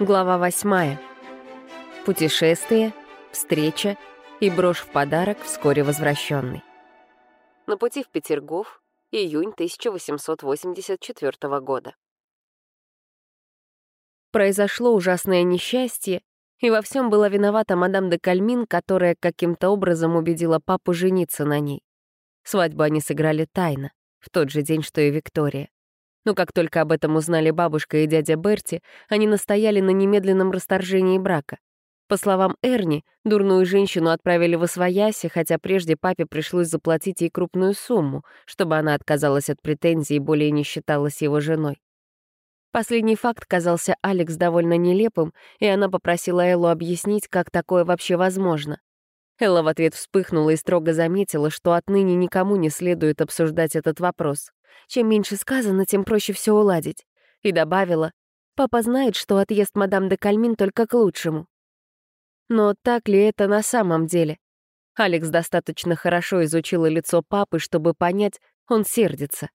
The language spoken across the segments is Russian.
Глава восьмая. Путешествие, встреча и брошь в подарок, вскоре возвращенный. На пути в Петергоф, июнь 1884 года. Произошло ужасное несчастье, и во всем была виновата мадам де Кальмин, которая каким-то образом убедила папу жениться на ней. Свадьбу они сыграли тайно, в тот же день, что и Виктория. Но как только об этом узнали бабушка и дядя Берти, они настояли на немедленном расторжении брака. По словам Эрни, дурную женщину отправили в Освояси, хотя прежде папе пришлось заплатить ей крупную сумму, чтобы она отказалась от претензий и более не считалась его женой. Последний факт казался Алекс довольно нелепым, и она попросила Эллу объяснить, как такое вообще возможно. Элла в ответ вспыхнула и строго заметила, что отныне никому не следует обсуждать этот вопрос. Чем меньше сказано, тем проще все уладить. И добавила, папа знает, что отъезд мадам де Кальмин только к лучшему. Но так ли это на самом деле? Алекс достаточно хорошо изучила лицо папы, чтобы понять, он сердится.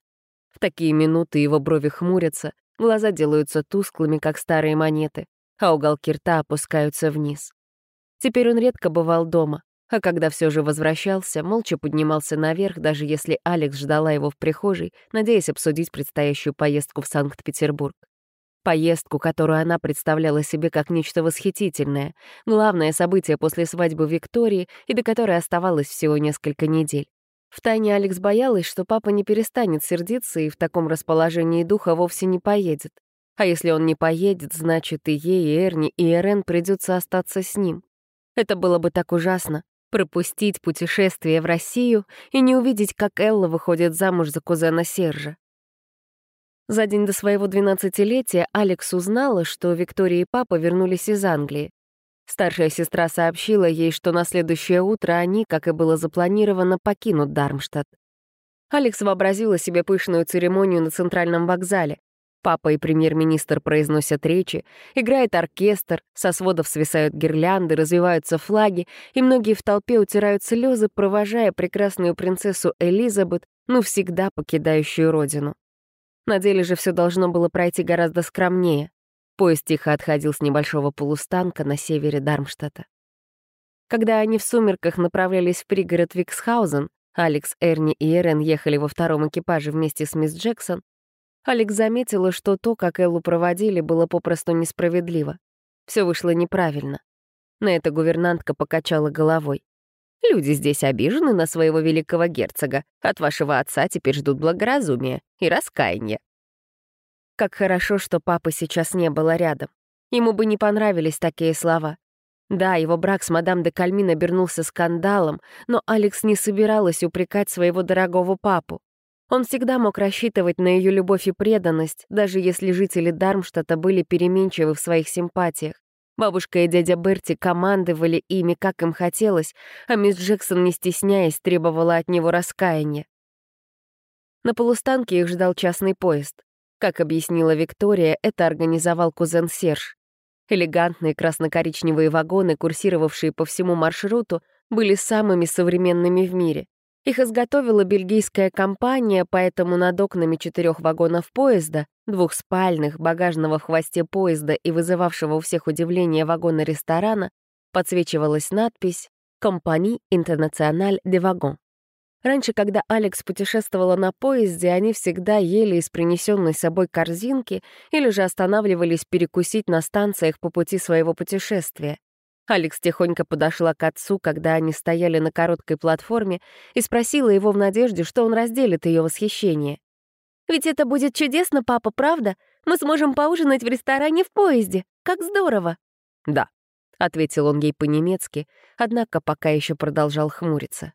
В такие минуты его брови хмурятся, глаза делаются тусклыми, как старые монеты, а уголки рта опускаются вниз. Теперь он редко бывал дома, а когда все же возвращался, молча поднимался наверх, даже если Алекс ждала его в прихожей, надеясь обсудить предстоящую поездку в Санкт-Петербург. Поездку, которую она представляла себе как нечто восхитительное, главное событие после свадьбы Виктории и до которой оставалось всего несколько недель. Втайне Алекс боялась, что папа не перестанет сердиться и в таком расположении духа вовсе не поедет. А если он не поедет, значит и ей, и Эрни, и Эрен придется остаться с ним. Это было бы так ужасно, пропустить путешествие в Россию и не увидеть, как Элла выходит замуж за кузена Сержа. За день до своего двенадцатилетия Алекс узнала, что Виктория и папа вернулись из Англии. Старшая сестра сообщила ей, что на следующее утро они, как и было запланировано, покинут Дармштадт. Алекс вообразила себе пышную церемонию на центральном вокзале. Папа и премьер-министр произносят речи, играет оркестр, со сводов свисают гирлянды, развиваются флаги, и многие в толпе утирают слезы, провожая прекрасную принцессу Элизабет, ну всегда покидающую родину. На деле же все должно было пройти гораздо скромнее. Поезд тихо отходил с небольшого полустанка на севере Дармштадта. Когда они в сумерках направлялись в пригород Виксхаузен, Алекс, Эрни и Эрен ехали во втором экипаже вместе с мисс Джексон, Алекс заметила, что то, как Эллу проводили, было попросту несправедливо. Все вышло неправильно. На это гувернантка покачала головой. «Люди здесь обижены на своего великого герцога. От вашего отца теперь ждут благоразумия и раскаяния». Как хорошо, что папы сейчас не было рядом. Ему бы не понравились такие слова. Да, его брак с мадам де Кальмин обернулся скандалом, но Алекс не собиралась упрекать своего дорогого папу. Он всегда мог рассчитывать на ее любовь и преданность, даже если жители Дармштадта были переменчивы в своих симпатиях. Бабушка и дядя Берти командовали ими, как им хотелось, а мисс Джексон, не стесняясь, требовала от него раскаяния. На полустанке их ждал частный поезд. Как объяснила Виктория, это организовал кузен Серж. Элегантные красно-коричневые вагоны, курсировавшие по всему маршруту, были самыми современными в мире. Их изготовила бельгийская компания, поэтому над окнами четырех вагонов поезда, двух спальных, багажного в хвосте поезда и вызывавшего у всех удивление вагона ресторана, подсвечивалась надпись «Компани Интернациональ де Вагон». Раньше, когда Алекс путешествовала на поезде, они всегда ели из принесенной собой корзинки или же останавливались перекусить на станциях по пути своего путешествия. Алекс тихонько подошла к отцу, когда они стояли на короткой платформе, и спросила его в надежде, что он разделит ее восхищение. «Ведь это будет чудесно, папа, правда? Мы сможем поужинать в ресторане в поезде. Как здорово!» «Да», — ответил он ей по-немецки, однако пока еще продолжал хмуриться.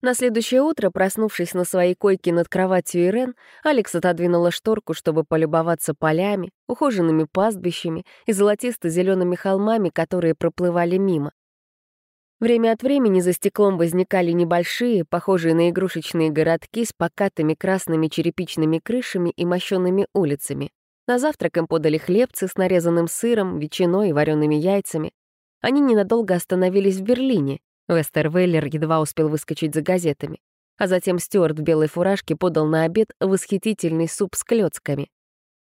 На следующее утро, проснувшись на своей койке над кроватью Ирен, Алекс отодвинула шторку, чтобы полюбоваться полями, ухоженными пастбищами и золотисто-зелеными холмами, которые проплывали мимо. Время от времени за стеклом возникали небольшие, похожие на игрушечные городки с покатыми красными черепичными крышами и мощенными улицами. На завтрак им подали хлебцы с нарезанным сыром, ветчиной и вареными яйцами. Они ненадолго остановились в Берлине, Вестервейлер едва успел выскочить за газетами. А затем Стюарт в белой фуражке подал на обед восхитительный суп с клёцками.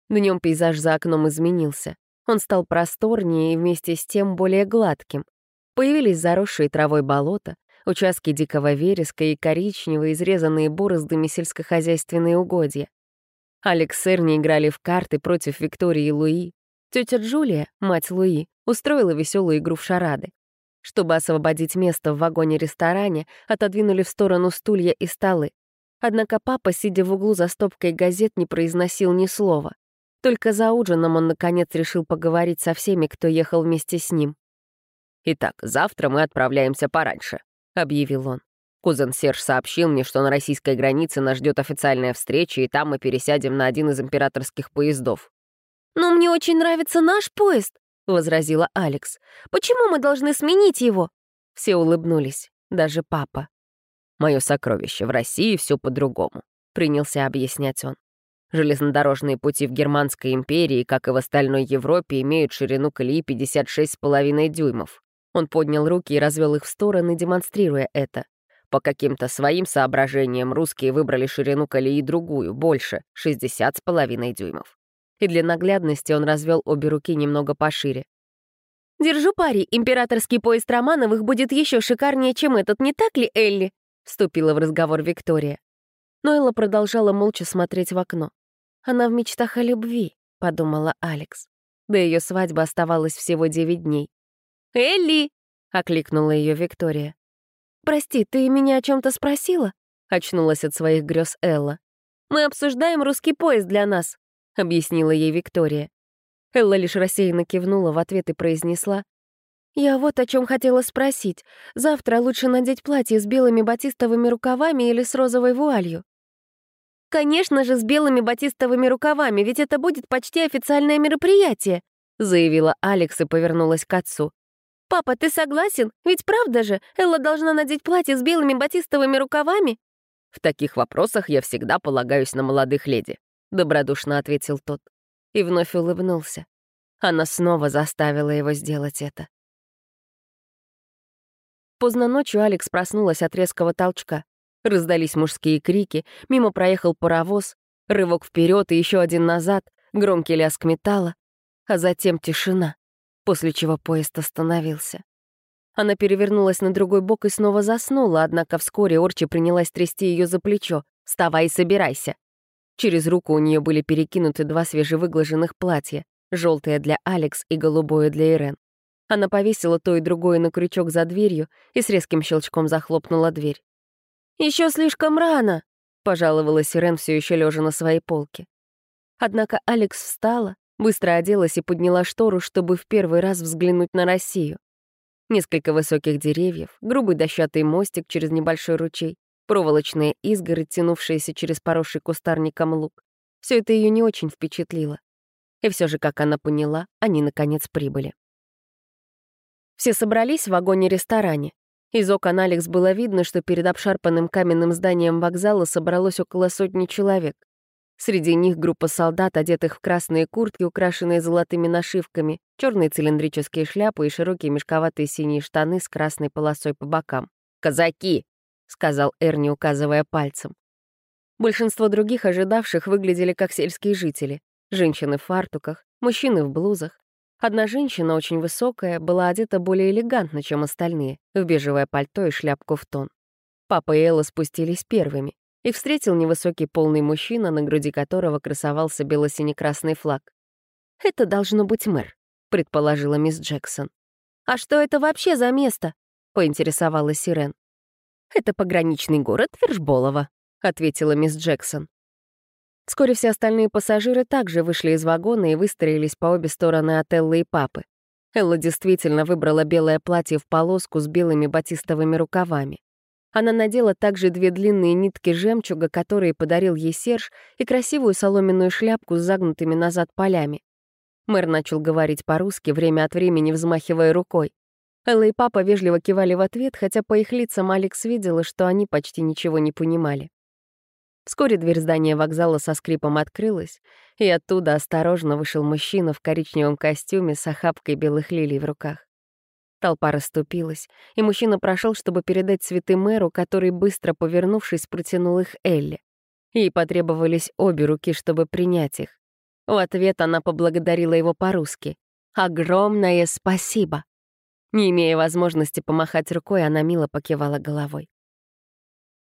Днем пейзаж за окном изменился. Он стал просторнее и вместе с тем более гладким. Появились заросшие травой болота, участки дикого вереска и коричневые, изрезанные бороздами сельскохозяйственные угодья. Алекс с Эрни играли в карты против Виктории и Луи. Тетя Джулия, мать Луи, устроила веселую игру в шарады. Чтобы освободить место в вагоне-ресторане, отодвинули в сторону стулья и столы. Однако папа, сидя в углу за стопкой газет, не произносил ни слова. Только за ужином он, наконец, решил поговорить со всеми, кто ехал вместе с ним. «Итак, завтра мы отправляемся пораньше», — объявил он. Кузен Серж сообщил мне, что на российской границе нас ждет официальная встреча, и там мы пересядем на один из императорских поездов. «Но мне очень нравится наш поезд», — возразила Алекс. «Почему мы должны сменить его?» Все улыбнулись, даже папа. «Мое сокровище, в России все по-другому», — принялся объяснять он. Железнодорожные пути в Германской империи, как и в остальной Европе, имеют ширину колеи 56,5 дюймов. Он поднял руки и развел их в стороны, демонстрируя это. По каким-то своим соображениям русские выбрали ширину колеи другую, больше, 60,5 дюймов. И для наглядности он развел обе руки немного пошире. «Держу пари, императорский поезд Романовых будет еще шикарнее, чем этот, не так ли, Элли?» — вступила в разговор Виктория. Но Элла продолжала молча смотреть в окно. «Она в мечтах о любви», — подумала Алекс. До ее свадьбы оставалось всего девять дней. «Элли!» — окликнула ее Виктория. «Прости, ты меня о чем то спросила?» — очнулась от своих грез Элла. «Мы обсуждаем русский поезд для нас», — объяснила ей Виктория. Элла лишь рассеянно кивнула в ответ и произнесла. «Я вот о чем хотела спросить. Завтра лучше надеть платье с белыми батистовыми рукавами или с розовой вуалью?» «Конечно же, с белыми батистовыми рукавами, ведь это будет почти официальное мероприятие», заявила Алекс и повернулась к отцу. «Папа, ты согласен? Ведь правда же, Элла должна надеть платье с белыми батистовыми рукавами?» «В таких вопросах я всегда полагаюсь на молодых леди», — добродушно ответил тот. И вновь улыбнулся. Она снова заставила его сделать это. Поздно ночью Алекс проснулась от резкого толчка. Раздались мужские крики, мимо проехал паровоз, рывок вперед и еще один назад, громкий лязг металла, а затем тишина, после чего поезд остановился. Она перевернулась на другой бок и снова заснула, однако вскоре Орчи принялась трясти ее за плечо. «Вставай и собирайся!» Через руку у нее были перекинуты два свежевыглаженных платья, желтое для Алекс и голубое для Ирен. Она повесила то и другое на крючок за дверью и с резким щелчком захлопнула дверь. Еще слишком рано», — пожаловалась Ирен, все еще лежа на своей полке. Однако Алекс встала, быстро оделась и подняла штору, чтобы в первый раз взглянуть на Россию. Несколько высоких деревьев, грубый дощатый мостик через небольшой ручей, проволочные изгородь, тянувшиеся через поросший кустарником луг. Все это ее не очень впечатлило. И все же, как она поняла, они, наконец, прибыли. Все собрались в вагоне-ресторане. Из окон Алекс было видно, что перед обшарпанным каменным зданием вокзала собралось около сотни человек. Среди них группа солдат, одетых в красные куртки, украшенные золотыми нашивками, черные цилиндрические шляпы и широкие мешковатые синие штаны с красной полосой по бокам. «Казаки!» — сказал Эрни, указывая пальцем. Большинство других ожидавших выглядели как сельские жители. Женщины в фартуках, мужчины в блузах, Одна женщина, очень высокая, была одета более элегантно, чем остальные, в бежевое пальто и шляпку в тон. Папа и Элла спустились первыми. Их встретил невысокий полный мужчина, на груди которого красовался бело-сине-красный флаг. «Это должно быть мэр», — предположила мисс Джексон. «А что это вообще за место?» — поинтересовалась Сирен. «Это пограничный город Вершболова», — ответила мисс Джексон. Вскоре все остальные пассажиры также вышли из вагона и выстроились по обе стороны от Эллы и папы. Элла действительно выбрала белое платье в полоску с белыми батистовыми рукавами. Она надела также две длинные нитки жемчуга, которые подарил ей Серж, и красивую соломенную шляпку с загнутыми назад полями. Мэр начал говорить по-русски, время от времени взмахивая рукой. Элла и папа вежливо кивали в ответ, хотя по их лицам Алекс видела, что они почти ничего не понимали. Вскоре дверь здания вокзала со скрипом открылась, и оттуда осторожно вышел мужчина в коричневом костюме с охапкой белых лилий в руках. Толпа расступилась, и мужчина прошел, чтобы передать цветы мэру, который, быстро повернувшись, протянул их Элли. Ей потребовались обе руки, чтобы принять их. В ответ она поблагодарила его по-русски. «Огромное спасибо!» Не имея возможности помахать рукой, она мило покивала головой.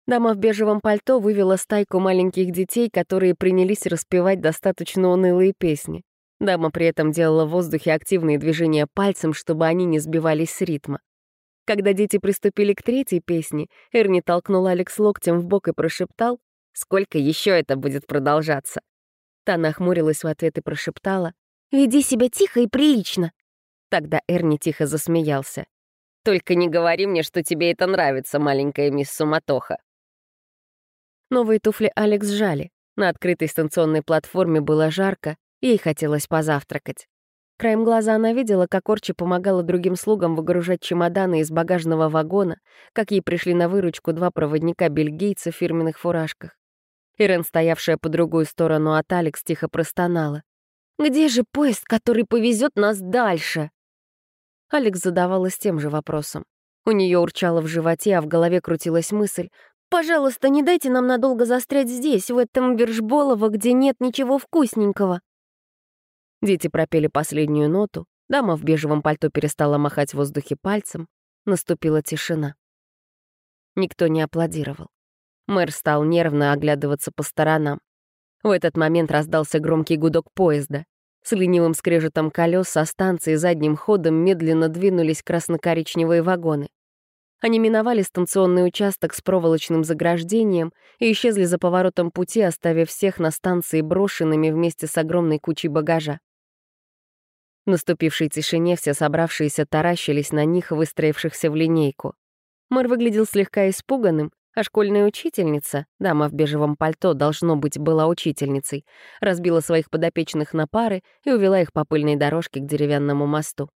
Дама в бежевом пальто вывела стайку маленьких детей, которые принялись распевать достаточно унылые песни. Дама при этом делала в воздухе активные движения пальцем, чтобы они не сбивались с ритма. Когда дети приступили к третьей песне, Эрни толкнул Алекс локтем в бок и прошептал, «Сколько еще это будет продолжаться?» Та нахмурилась в ответ и прошептала, «Веди себя тихо и прилично». Тогда Эрни тихо засмеялся. «Только не говори мне, что тебе это нравится, маленькая мисс Суматоха». Новые туфли Алекс жали. На открытой станционной платформе было жарко, Ей хотелось позавтракать. Краем глаза она видела, как Орчи помогала другим слугам выгружать чемоданы из багажного вагона, как ей пришли на выручку два проводника-бельгийца в фирменных фуражках. Ирен, стоявшая по другую сторону от Алекс, тихо простонала. «Где же поезд, который повезет нас дальше?» Алекс задавалась тем же вопросом. У нее урчало в животе, а в голове крутилась мысль. «Пожалуйста, не дайте нам надолго застрять здесь, в этом Вершболово, где нет ничего вкусненького». Дети пропели последнюю ноту, дама в бежевом пальто перестала махать в воздухе пальцем, наступила тишина. Никто не аплодировал. Мэр стал нервно оглядываться по сторонам. В этот момент раздался громкий гудок поезда. С ленивым скрежетом колес со станции задним ходом медленно двинулись красно-коричневые вагоны. Они миновали станционный участок с проволочным заграждением и исчезли за поворотом пути, оставив всех на станции брошенными вместе с огромной кучей багажа. В наступившей тишине все собравшиеся таращились на них, выстроившихся в линейку. Мэр выглядел слегка испуганным, а школьная учительница, дама в бежевом пальто, должно быть, была учительницей, разбила своих подопечных на пары и увела их по пыльной дорожке к деревянному мосту.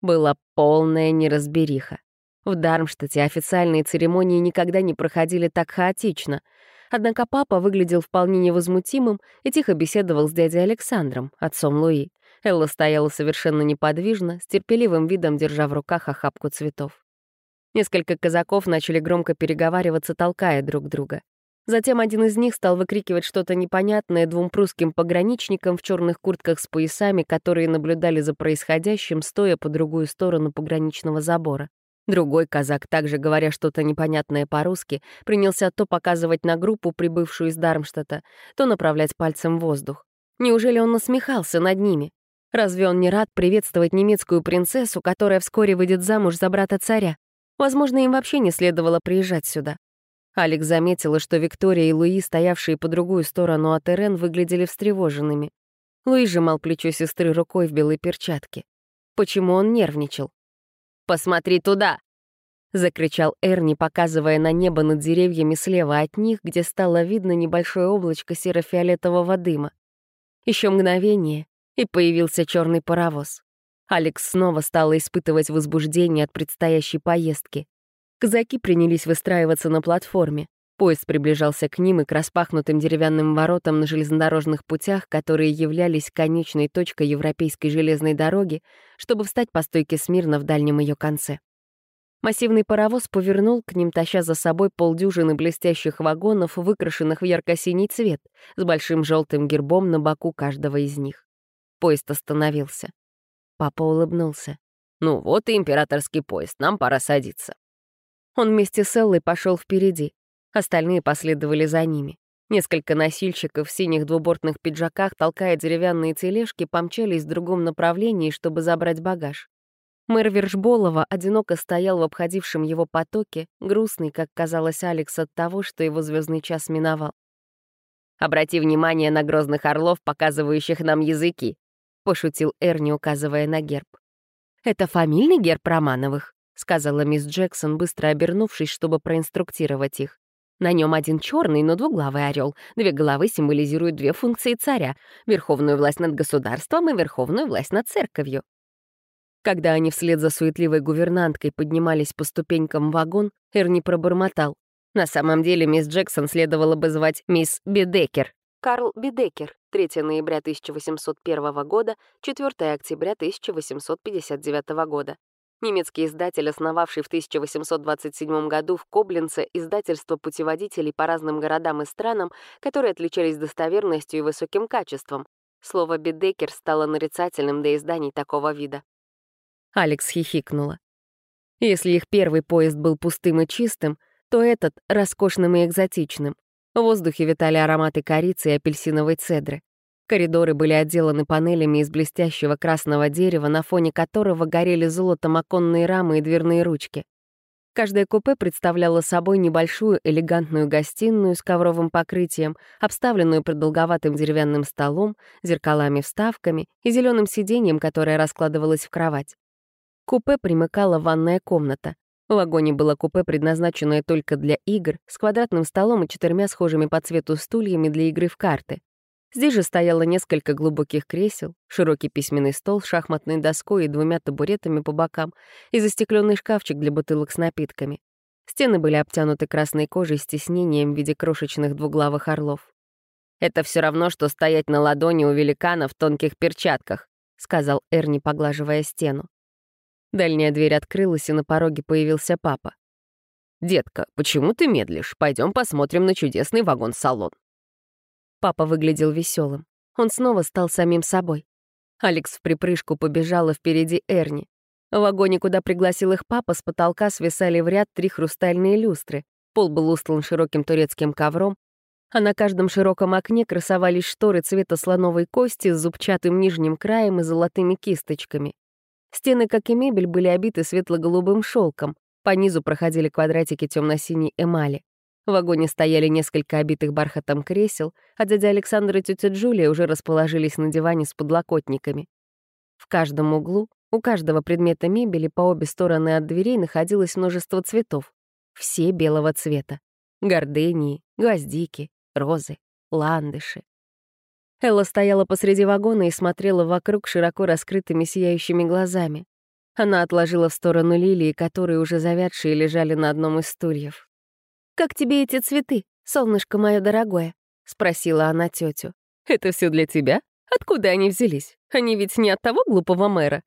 Была полная неразбериха. В Дармштадте официальные церемонии никогда не проходили так хаотично. Однако папа выглядел вполне невозмутимым и тихо беседовал с дядей Александром, отцом Луи. Элла стояла совершенно неподвижно, с терпеливым видом держа в руках охапку цветов. Несколько казаков начали громко переговариваться, толкая друг друга. Затем один из них стал выкрикивать что-то непонятное двум прусским пограничникам в черных куртках с поясами, которые наблюдали за происходящим, стоя по другую сторону пограничного забора. Другой казак, также говоря что-то непонятное по-русски, принялся то показывать на группу, прибывшую из Дармштадта, то направлять пальцем в воздух. Неужели он насмехался над ними? Разве он не рад приветствовать немецкую принцессу, которая вскоре выйдет замуж за брата царя? Возможно, им вообще не следовало приезжать сюда. Алекс заметила, что Виктория и Луи, стоявшие по другую сторону от Эрен, выглядели встревоженными. Луи сжимал плечо сестры рукой в белой перчатке. Почему он нервничал? «Посмотри туда!» — закричал Эрни, показывая на небо над деревьями слева от них, где стало видно небольшое облачко серо-фиолетового дыма. Еще мгновение, и появился черный паровоз. Алекс снова стала испытывать возбуждение от предстоящей поездки. Казаки принялись выстраиваться на платформе. Поезд приближался к ним и к распахнутым деревянным воротам на железнодорожных путях, которые являлись конечной точкой европейской железной дороги, чтобы встать по стойке смирно в дальнем ее конце. Массивный паровоз повернул к ним, таща за собой полдюжины блестящих вагонов, выкрашенных в ярко-синий цвет, с большим желтым гербом на боку каждого из них. Поезд остановился. Папа улыбнулся. «Ну вот и императорский поезд, нам пора садиться». Он вместе с Эллой пошел впереди. Остальные последовали за ними. Несколько носильщиков в синих двубортных пиджаках, толкая деревянные тележки, помчались в другом направлении, чтобы забрать багаж. Мэр Вершболова одиноко стоял в обходившем его потоке, грустный, как казалось Алекс, от того, что его звездный час миновал. «Обрати внимание на грозных орлов, показывающих нам языки», — пошутил Эрни, указывая на герб. «Это фамильный герб Романовых», — сказала мисс Джексон, быстро обернувшись, чтобы проинструктировать их. На нем один черный, но двуглавый орел. Две головы символизируют две функции царя — верховную власть над государством и верховную власть над церковью. Когда они вслед за суетливой гувернанткой поднимались по ступенькам вагон, Эрни пробормотал. На самом деле мисс Джексон следовало бы звать мисс Бедекер. Карл Бедекер, 3 ноября 1801 года, 4 октября 1859 года. Немецкий издатель, основавший в 1827 году в Коблинце издательство путеводителей по разным городам и странам, которые отличались достоверностью и высоким качеством. Слово «бедекер» стало нарицательным до изданий такого вида. Алекс хихикнула. Если их первый поезд был пустым и чистым, то этот — роскошным и экзотичным. В воздухе витали ароматы корицы и апельсиновой цедры. Коридоры были отделаны панелями из блестящего красного дерева, на фоне которого горели золотом оконные рамы и дверные ручки. Каждое купе представляло собой небольшую элегантную гостиную с ковровым покрытием, обставленную продолговатым деревянным столом, зеркалами-вставками и зеленым сиденьем, которое раскладывалось в кровать. К купе примыкала ванная комната. В вагоне было купе, предназначенное только для игр, с квадратным столом и четырьмя схожими по цвету стульями для игры в карты. Здесь же стояло несколько глубоких кресел, широкий письменный стол с шахматной доской и двумя табуретами по бокам и застекленный шкафчик для бутылок с напитками. Стены были обтянуты красной кожей с тиснением в виде крошечных двуглавых орлов. «Это все равно, что стоять на ладони у великана в тонких перчатках», — сказал Эрни, поглаживая стену. Дальняя дверь открылась, и на пороге появился папа. «Детка, почему ты медлишь? Пойдем посмотрим на чудесный вагон-салон». Папа выглядел веселым. Он снова стал самим собой. Алекс в припрыжку побежала впереди Эрни. В вагоне, куда пригласил их папа, с потолка свисали в ряд три хрустальные люстры. Пол был устлан широким турецким ковром, а на каждом широком окне красовались шторы цвета слоновой кости с зубчатым нижним краем и золотыми кисточками. Стены, как и мебель, были обиты светло-голубым шелком. По низу проходили квадратики темно-синей эмали. В вагоне стояли несколько обитых бархатом кресел, а дядя Александр и тетя Джулия уже расположились на диване с подлокотниками. В каждом углу, у каждого предмета мебели по обе стороны от дверей находилось множество цветов. Все белого цвета. Гордении, гвоздики, розы, ландыши. Элла стояла посреди вагона и смотрела вокруг широко раскрытыми сияющими глазами. Она отложила в сторону лилии, которые уже завядшие лежали на одном из стульев. «Как тебе эти цветы, солнышко мое дорогое?» — спросила она тетю. «Это все для тебя? Откуда они взялись? Они ведь не от того глупого мэра?»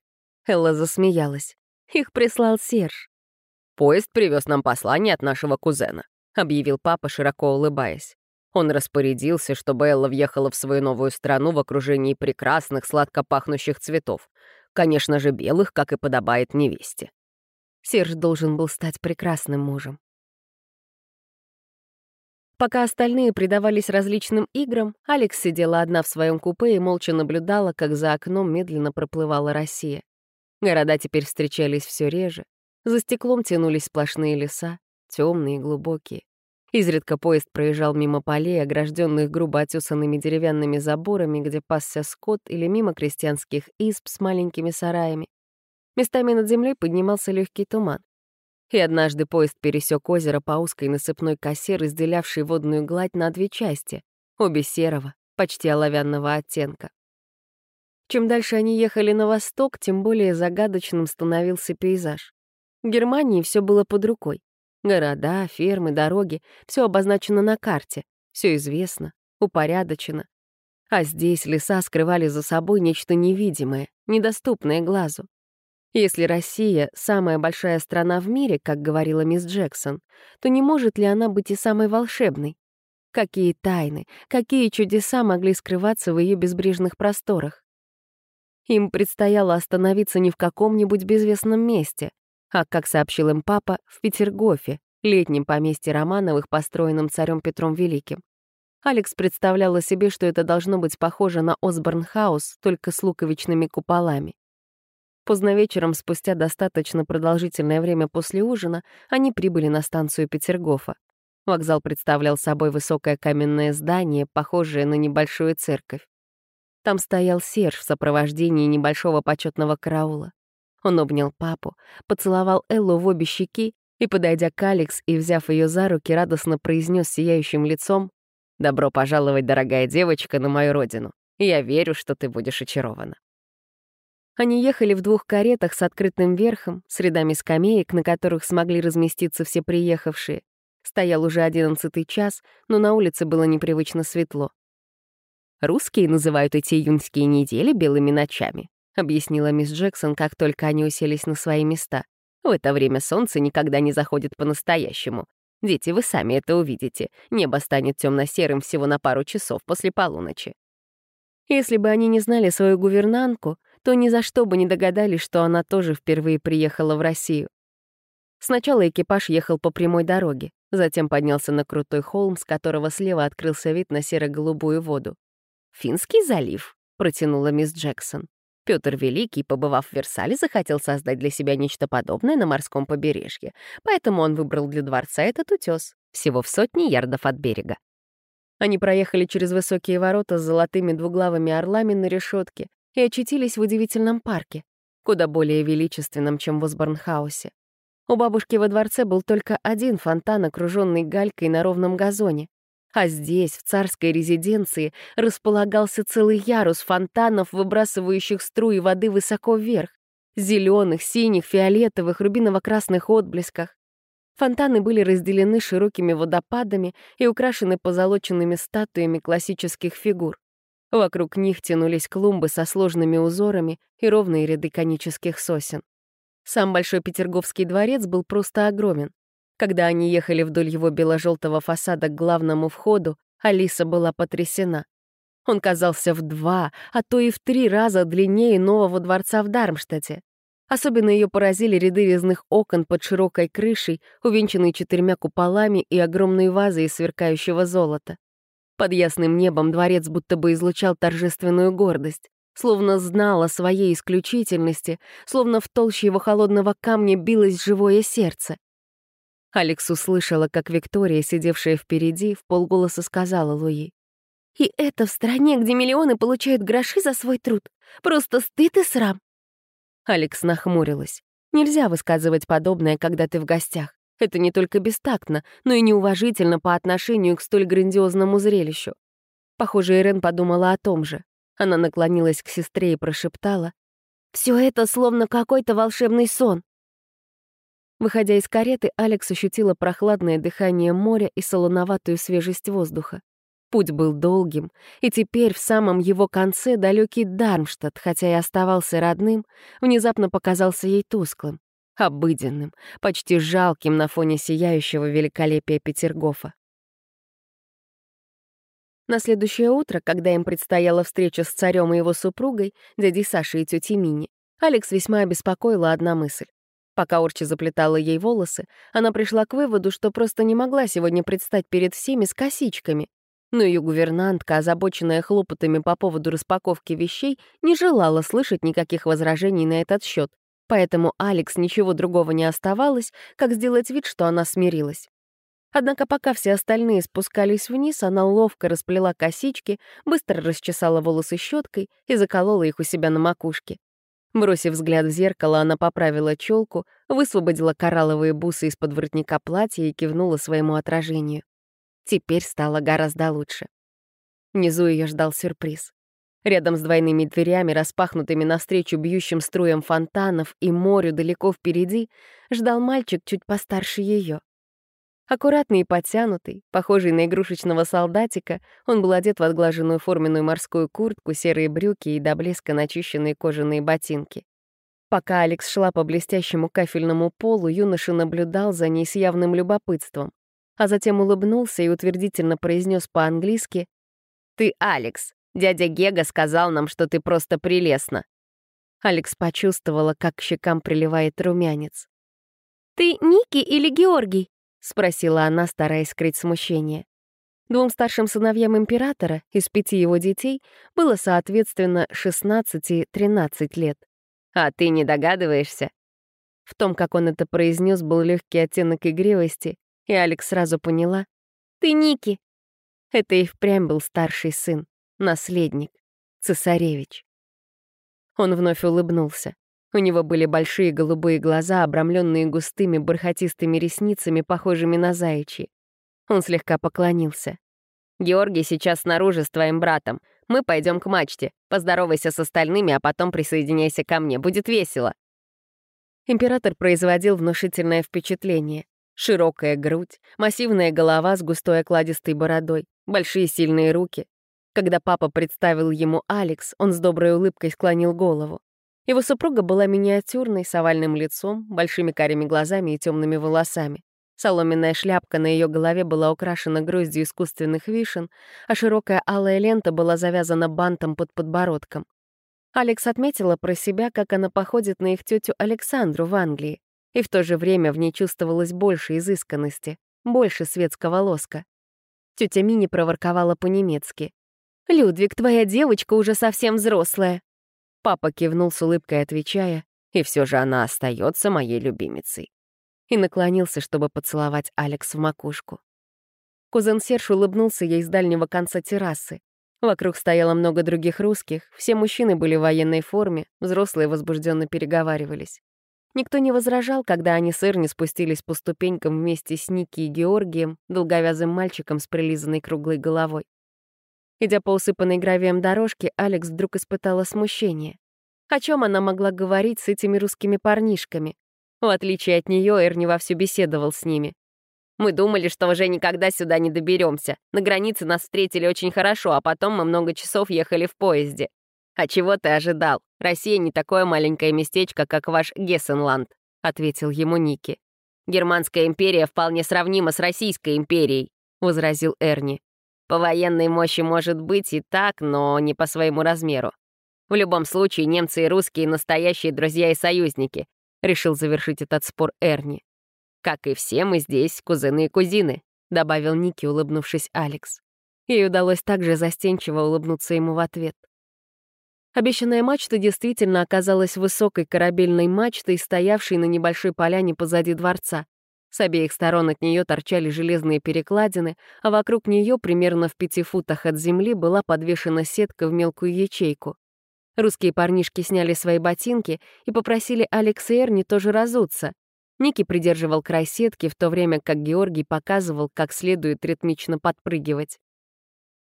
Элла засмеялась. Их прислал Серж. «Поезд привез нам послание от нашего кузена», — объявил папа, широко улыбаясь. Он распорядился, чтобы Элла въехала в свою новую страну в окружении прекрасных, сладко пахнущих цветов. Конечно же, белых, как и подобает невесте. Серж должен был стать прекрасным мужем. Пока остальные предавались различным играм, Алекс сидела одна в своем купе и молча наблюдала, как за окном медленно проплывала Россия. Города теперь встречались все реже. За стеклом тянулись сплошные леса, темные и глубокие. Изредка поезд проезжал мимо полей, огражденных грубо отесанными деревянными заборами, где пасся скот, или мимо крестьянских изб с маленькими сараями. Местами над землей поднимался легкий туман. И однажды поезд пересек озеро по узкой насыпной косе, разделявшей водную гладь на две части, обе серого, почти оловянного оттенка. Чем дальше они ехали на восток, тем более загадочным становился пейзаж. В Германии все было под рукой. Города, фермы, дороги — все обозначено на карте, все известно, упорядочено. А здесь леса скрывали за собой нечто невидимое, недоступное глазу. Если Россия — самая большая страна в мире, как говорила мисс Джексон, то не может ли она быть и самой волшебной? Какие тайны, какие чудеса могли скрываться в ее безбрежных просторах? Им предстояло остановиться не в каком-нибудь безвестном месте, а, как сообщил им папа, в Петергофе, летнем поместье Романовых, построенном царем Петром Великим. Алекс представляла себе, что это должно быть похоже на Осборн-хаус, только с луковичными куполами. Поздно вечером, спустя достаточно продолжительное время после ужина, они прибыли на станцию Петергофа. Вокзал представлял собой высокое каменное здание, похожее на небольшую церковь. Там стоял Серж в сопровождении небольшого почетного караула. Он обнял папу, поцеловал Эллу в обе щеки и, подойдя к Алекс и взяв ее за руки, радостно произнес сияющим лицом «Добро пожаловать, дорогая девочка, на мою родину. Я верю, что ты будешь очарована». Они ехали в двух каретах с открытым верхом, с рядами скамеек, на которых смогли разместиться все приехавшие. Стоял уже одиннадцатый час, но на улице было непривычно светло. «Русские называют эти июньские недели белыми ночами», объяснила мисс Джексон, как только они уселись на свои места. «В это время солнце никогда не заходит по-настоящему. Дети, вы сами это увидите. Небо станет темно-серым всего на пару часов после полуночи. Если бы они не знали свою гувернантку, то ни за что бы не догадались, что она тоже впервые приехала в Россию. Сначала экипаж ехал по прямой дороге, затем поднялся на крутой холм, с которого слева открылся вид на серо-голубую воду. «Финский залив», — протянула мисс Джексон. Петр Великий, побывав в Версале, захотел создать для себя нечто подобное на морском побережье, поэтому он выбрал для дворца этот утес, всего в сотни ярдов от берега. Они проехали через высокие ворота с золотыми двуглавыми орлами на решетке и очутились в удивительном парке, куда более величественном, чем в Осборнхаусе. У бабушки во дворце был только один фонтан, окруженный галькой на ровном газоне. А здесь, в царской резиденции, располагался целый ярус фонтанов, выбрасывающих струи воды высоко вверх. Зеленых, синих, фиолетовых, рубиново-красных отблесках. Фонтаны были разделены широкими водопадами и украшены позолоченными статуями классических фигур. Вокруг них тянулись клумбы со сложными узорами и ровные ряды конических сосен. Сам Большой Петерговский дворец был просто огромен. Когда они ехали вдоль его бело-желтого фасада к главному входу, Алиса была потрясена. Он казался в два, а то и в три раза длиннее нового дворца в Дармштадте. Особенно ее поразили ряды резных окон под широкой крышей, увенчанные четырьмя куполами и огромной вазой из сверкающего золота. Под ясным небом дворец будто бы излучал торжественную гордость, словно знал о своей исключительности, словно в толще его холодного камня билось живое сердце. Алекс услышала, как Виктория, сидевшая впереди, в полголоса сказала Луи. «И это в стране, где миллионы получают гроши за свой труд. Просто стыд и срам». Алекс нахмурилась. Нельзя высказывать подобное, когда ты в гостях. Это не только бестактно, но и неуважительно по отношению к столь грандиозному зрелищу. Похоже, Ирен подумала о том же. Она наклонилась к сестре и прошептала. «Все это словно какой-то волшебный сон. Выходя из кареты, Алекс ощутила прохладное дыхание моря и солоноватую свежесть воздуха. Путь был долгим, и теперь в самом его конце далекий Дармштадт, хотя и оставался родным, внезапно показался ей тусклым, обыденным, почти жалким на фоне сияющего великолепия Петергофа. На следующее утро, когда им предстояла встреча с царем и его супругой, дядей Сашей и тетей Мини, Алекс весьма обеспокоила одна мысль. Пока Орчи заплетала ей волосы, она пришла к выводу, что просто не могла сегодня предстать перед всеми с косичками. Но ее гувернантка, озабоченная хлопотами по поводу распаковки вещей, не желала слышать никаких возражений на этот счет. Поэтому Алекс ничего другого не оставалось, как сделать вид, что она смирилась. Однако пока все остальные спускались вниз, она ловко расплела косички, быстро расчесала волосы щеткой и заколола их у себя на макушке. Бросив взгляд в зеркало, она поправила челку, высвободила коралловые бусы из-под воротника платья и кивнула своему отражению. Теперь стало гораздо лучше. Внизу ее ждал сюрприз. Рядом с двойными дверями, распахнутыми навстречу бьющим струям фонтанов и морю далеко впереди, ждал мальчик чуть постарше ее. Аккуратный и подтянутый, похожий на игрушечного солдатика, он был одет в отглаженную форменную морскую куртку, серые брюки и до блеска начищенные кожаные ботинки. Пока Алекс шла по блестящему кафельному полу, юноша наблюдал за ней с явным любопытством, а затем улыбнулся и утвердительно произнес по-английски «Ты Алекс. Дядя Гега сказал нам, что ты просто прелестна». Алекс почувствовала, как к щекам приливает румянец. «Ты Ники или Георгий?» — спросила она, стараясь скрыть смущение. Двум старшим сыновьям императора из пяти его детей было, соответственно, 16 и 13 лет. «А ты не догадываешься?» В том, как он это произнес, был легкий оттенок игривости, и Алекс сразу поняла. «Ты Ники!» Это и впрямь был старший сын, наследник, цесаревич. Он вновь улыбнулся. У него были большие голубые глаза, обрамленные густыми бархатистыми ресницами, похожими на заячьи. Он слегка поклонился. «Георгий сейчас снаружи с твоим братом. Мы пойдем к мачте. Поздоровайся с остальными, а потом присоединяйся ко мне. Будет весело». Император производил внушительное впечатление. Широкая грудь, массивная голова с густой окладистой бородой, большие сильные руки. Когда папа представил ему Алекс, он с доброй улыбкой склонил голову. Его супруга была миниатюрной, с овальным лицом, большими карими глазами и темными волосами. Соломенная шляпка на ее голове была украшена гроздью искусственных вишен, а широкая алая лента была завязана бантом под подбородком. Алекс отметила про себя, как она походит на их тетю Александру в Англии, и в то же время в ней чувствовалось больше изысканности, больше светского лоска. Тетя Мини проворковала по-немецки. «Людвиг, твоя девочка уже совсем взрослая». Папа кивнул с улыбкой, отвечая, «И все же она остается моей любимицей» и наклонился, чтобы поцеловать Алекс в макушку. Кузен Серж улыбнулся ей с дальнего конца террасы. Вокруг стояло много других русских, все мужчины были в военной форме, взрослые возбужденно переговаривались. Никто не возражал, когда они с Эрни спустились по ступенькам вместе с Ники и Георгием, долговязым мальчиком с прилизанной круглой головой. Идя по усыпанной гравием дорожке, Алекс вдруг испытала смущение. О чем она могла говорить с этими русскими парнишками? В отличие от нее, Эрни вовсю беседовал с ними. Мы думали, что уже никогда сюда не доберемся. На границе нас встретили очень хорошо, а потом мы много часов ехали в поезде. А чего ты ожидал? Россия не такое маленькое местечко, как ваш Гессенланд, ответил ему Ники. Германская империя вполне сравнима с Российской империей, возразил Эрни. По военной мощи может быть и так, но не по своему размеру. В любом случае, немцы и русские — настоящие друзья и союзники. — решил завершить этот спор Эрни. «Как и все мы здесь, кузены и кузины», — добавил Ники, улыбнувшись Алекс. Ей удалось также застенчиво улыбнуться ему в ответ. Обещанная мачта действительно оказалась высокой корабельной мачтой, стоявшей на небольшой поляне позади дворца. С обеих сторон от нее торчали железные перекладины, а вокруг нее, примерно в пяти футах от земли, была подвешена сетка в мелкую ячейку. Русские парнишки сняли свои ботинки и попросили Алекс и Эрни тоже разуться. Ники придерживал край сетки, в то время как Георгий показывал, как следует ритмично подпрыгивать.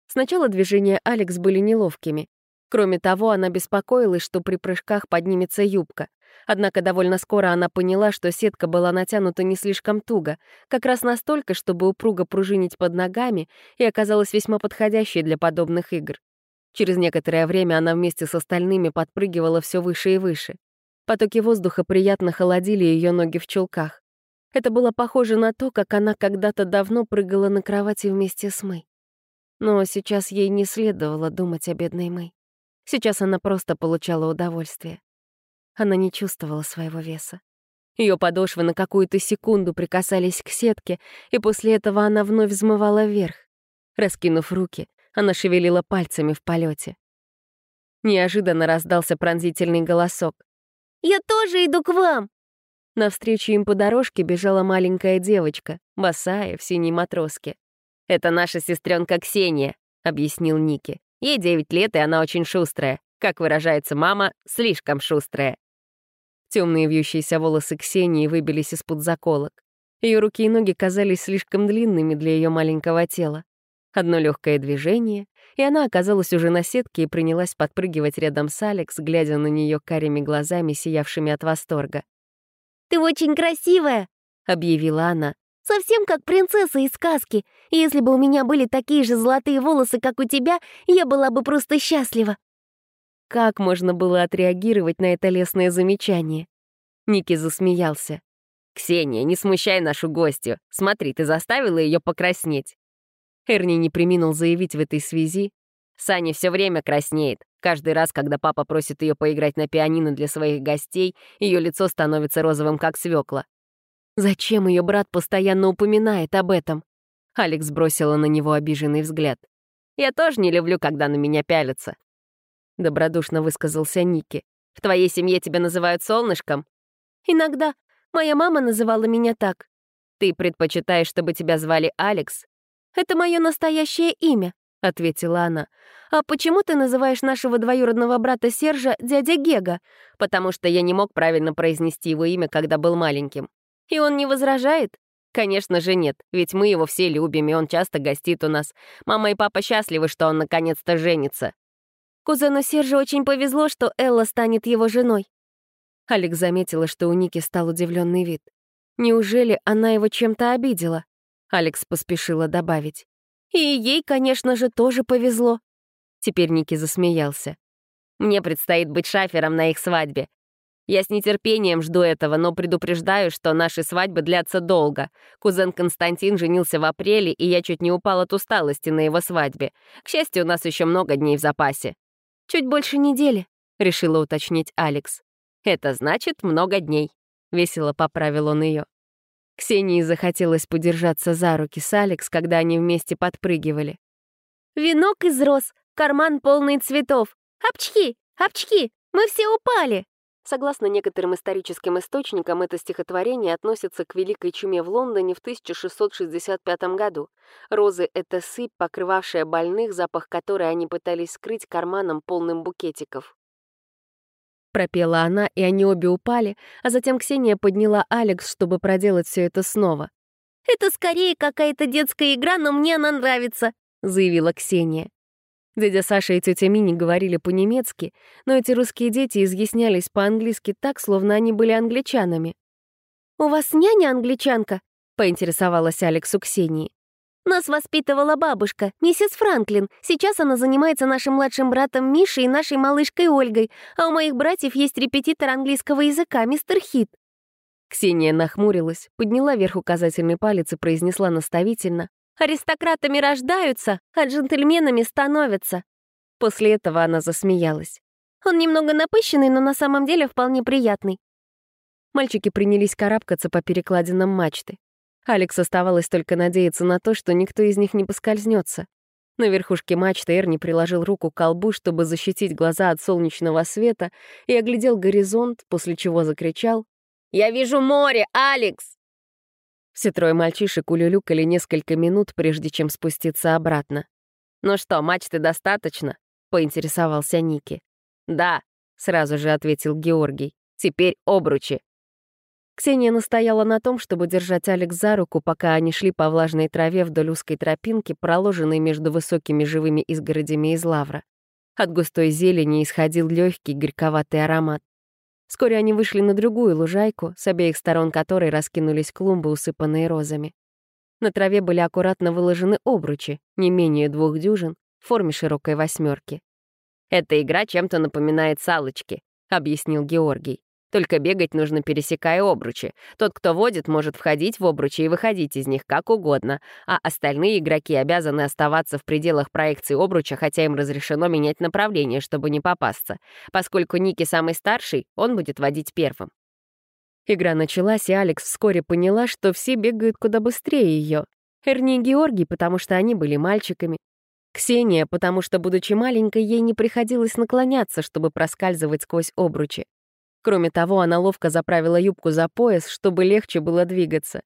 Сначала движения Алекс были неловкими. Кроме того, она беспокоилась, что при прыжках поднимется юбка. Однако довольно скоро она поняла, что сетка была натянута не слишком туго, как раз настолько, чтобы упруго пружинить под ногами, и оказалась весьма подходящей для подобных игр. Через некоторое время она вместе с остальными подпрыгивала все выше и выше. Потоки воздуха приятно холодили ее ноги в чулках. Это было похоже на то, как она когда-то давно прыгала на кровати вместе с Мэй. Но сейчас ей не следовало думать о бедной Мэй. Сейчас она просто получала удовольствие. Она не чувствовала своего веса. Ее подошвы на какую-то секунду прикасались к сетке, и после этого она вновь взмывала вверх. Раскинув руки, она шевелила пальцами в полете. Неожиданно раздался пронзительный голосок. «Я тоже иду к вам!» Навстречу им по дорожке бежала маленькая девочка, босая, в синей матроске. «Это наша сестренка Ксения», — объяснил Ники. «Ей девять лет, и она очень шустрая. Как выражается мама, слишком шустрая». Темные вьющиеся волосы Ксении выбились из-под заколок. Ее руки и ноги казались слишком длинными для ее маленького тела. Одно легкое движение, и она оказалась уже на сетке и принялась подпрыгивать рядом с Алекс, глядя на нее карими глазами, сиявшими от восторга. «Ты очень красивая!» — объявила она. «Совсем как принцесса из сказки. Если бы у меня были такие же золотые волосы, как у тебя, я была бы просто счастлива». Как можно было отреагировать на это лесное замечание? Ники засмеялся. «Ксения, не смущай нашу гостью. Смотри, ты заставила ее покраснеть». Эрни не приминул заявить в этой связи. Саня все время краснеет. Каждый раз, когда папа просит ее поиграть на пианино для своих гостей, ее лицо становится розовым, как свекла. Зачем ее брат постоянно упоминает об этом? Алекс бросила на него обиженный взгляд. «Я тоже не люблю, когда на меня пялятся», — добродушно высказался Ники. «В твоей семье тебя называют солнышком?» «Иногда. Моя мама называла меня так». «Ты предпочитаешь, чтобы тебя звали Алекс?» «Это мое настоящее имя», — ответила она. «А почему ты называешь нашего двоюродного брата Сержа дядя Гега?» «Потому что я не мог правильно произнести его имя, когда был маленьким». «И он не возражает?» «Конечно же нет, ведь мы его все любим, и он часто гостит у нас. Мама и папа счастливы, что он наконец-то женится». Кузену Сержа очень повезло, что Элла станет его женой. Алекс заметила, что у Ники стал удивленный вид. Неужели она его чем-то обидела? Алекс поспешила добавить. «И ей, конечно же, тоже повезло». Теперь Ники засмеялся. «Мне предстоит быть шафером на их свадьбе. Я с нетерпением жду этого, но предупреждаю, что наши свадьбы длятся долго. Кузен Константин женился в апреле, и я чуть не упал от усталости на его свадьбе. К счастью, у нас еще много дней в запасе. Чуть больше недели, — решила уточнить Алекс. Это значит много дней. Весело поправил он ее. Ксении захотелось подержаться за руки с Алекс, когда они вместе подпрыгивали. «Венок из роз, карман полный цветов. Апчхи, апчхи, мы все упали!» Согласно некоторым историческим источникам, это стихотворение относится к Великой чуме в Лондоне в 1665 году. Розы — это сыпь, покрывавшая больных, запах которой они пытались скрыть карманом, полным букетиков. Пропела она, и они обе упали, а затем Ксения подняла Алекс, чтобы проделать все это снова. «Это скорее какая-то детская игра, но мне она нравится», — заявила Ксения. Дядя Саша и тетя Мини говорили по-немецки, но эти русские дети изъяснялись по-английски так, словно они были англичанами. «У вас няня англичанка?» — поинтересовалась Алекс у Ксении. «Нас воспитывала бабушка, миссис Франклин. Сейчас она занимается нашим младшим братом Мишей и нашей малышкой Ольгой, а у моих братьев есть репетитор английского языка, мистер Хит». Ксения нахмурилась, подняла вверх указательный палец и произнесла наставительно. Аристократами рождаются, а джентльменами становятся». После этого она засмеялась. «Он немного напыщенный, но на самом деле вполне приятный». Мальчики принялись карабкаться по перекладинам мачты. Алекс оставалось только надеяться на то, что никто из них не поскользнется. На верхушке мачты Эрни приложил руку к колбу, чтобы защитить глаза от солнечного света, и оглядел горизонт, после чего закричал «Я вижу море, Алекс!» Все трое мальчишек улюлюкали несколько минут, прежде чем спуститься обратно. «Ну что, мачты достаточно?» — поинтересовался Ники. «Да», — сразу же ответил Георгий. «Теперь обручи». Ксения настояла на том, чтобы держать Алекс за руку, пока они шли по влажной траве вдоль узкой тропинки, проложенной между высокими живыми изгородями из лавра. От густой зелени исходил легкий горьковатый аромат. Вскоре они вышли на другую лужайку, с обеих сторон которой раскинулись клумбы, усыпанные розами. На траве были аккуратно выложены обручи, не менее двух дюжин, в форме широкой восьмерки. «Эта игра чем-то напоминает салочки», — объяснил Георгий. Только бегать нужно, пересекая обручи. Тот, кто водит, может входить в обручи и выходить из них как угодно, а остальные игроки обязаны оставаться в пределах проекции обруча, хотя им разрешено менять направление, чтобы не попасться. Поскольку Ники самый старший, он будет водить первым. Игра началась, и Алекс вскоре поняла, что все бегают куда быстрее ее. Эрни и Георгий, потому что они были мальчиками. Ксения, потому что, будучи маленькой, ей не приходилось наклоняться, чтобы проскальзывать сквозь обручи. Кроме того, она ловко заправила юбку за пояс, чтобы легче было двигаться.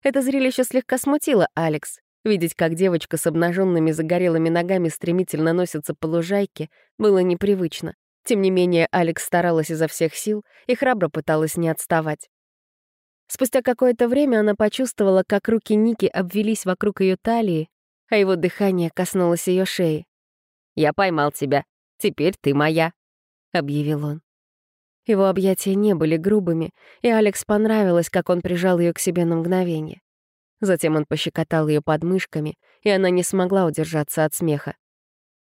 Это зрелище слегка смутило Алекс. Видеть, как девочка с обнаженными загорелыми ногами стремительно носится по лужайке, было непривычно. Тем не менее, Алекс старалась изо всех сил и храбро пыталась не отставать. Спустя какое-то время она почувствовала, как руки Ники обвелись вокруг ее талии, а его дыхание коснулось ее шеи. «Я поймал тебя. Теперь ты моя», — объявил он. Его объятия не были грубыми, и Алекс понравилось, как он прижал ее к себе на мгновение. Затем он пощекотал ее подмышками, и она не смогла удержаться от смеха.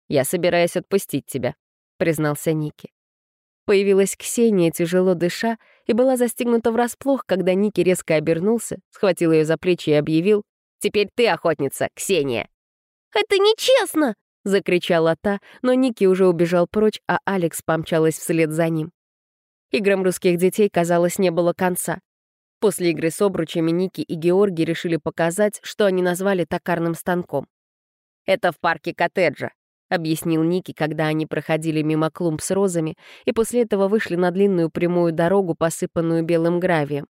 «Я собираюсь отпустить тебя», — признался Ники. Появилась Ксения, тяжело дыша, и была застигнута врасплох, когда Ники резко обернулся, схватил ее за плечи и объявил «Теперь ты охотница, Ксения!» «Это нечестно!» — закричала та, но Ники уже убежал прочь, а Алекс помчалась вслед за ним. Играм русских детей, казалось, не было конца. После игры с обручами Ники и Георгий решили показать, что они назвали токарным станком. «Это в парке коттеджа», — объяснил Ники, когда они проходили мимо клумб с розами, и после этого вышли на длинную прямую дорогу, посыпанную белым гравием.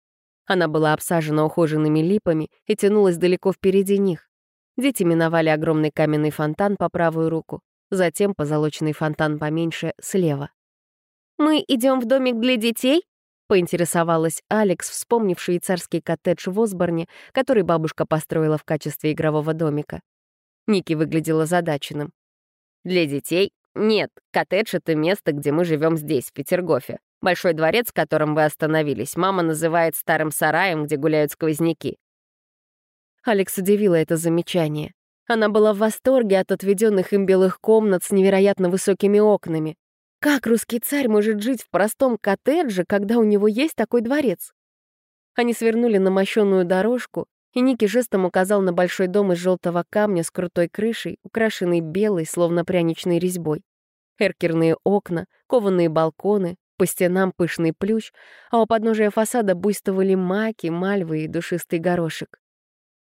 Она была обсажена ухоженными липами и тянулась далеко впереди них. Дети миновали огромный каменный фонтан по правую руку, затем позолоченный фонтан поменьше слева. «Мы идем в домик для детей?» — поинтересовалась Алекс, вспомнив швейцарский коттедж в Осборне, который бабушка построила в качестве игрового домика. Ники выглядела задаченным. «Для детей? Нет, коттедж — это место, где мы живем здесь, в Петергофе. Большой дворец, в котором вы остановились, мама называет старым сараем, где гуляют сквозняки». Алекс удивила это замечание. Она была в восторге от отведенных им белых комнат с невероятно высокими окнами. Как русский царь может жить в простом коттедже, когда у него есть такой дворец? Они свернули на мощенную дорожку, и Ники жестом указал на большой дом из желтого камня с крутой крышей, украшенный белой, словно пряничной резьбой. Эркерные окна, кованые балконы, по стенам пышный плющ, а у подножия фасада буйствовали маки, мальвы и душистый горошек.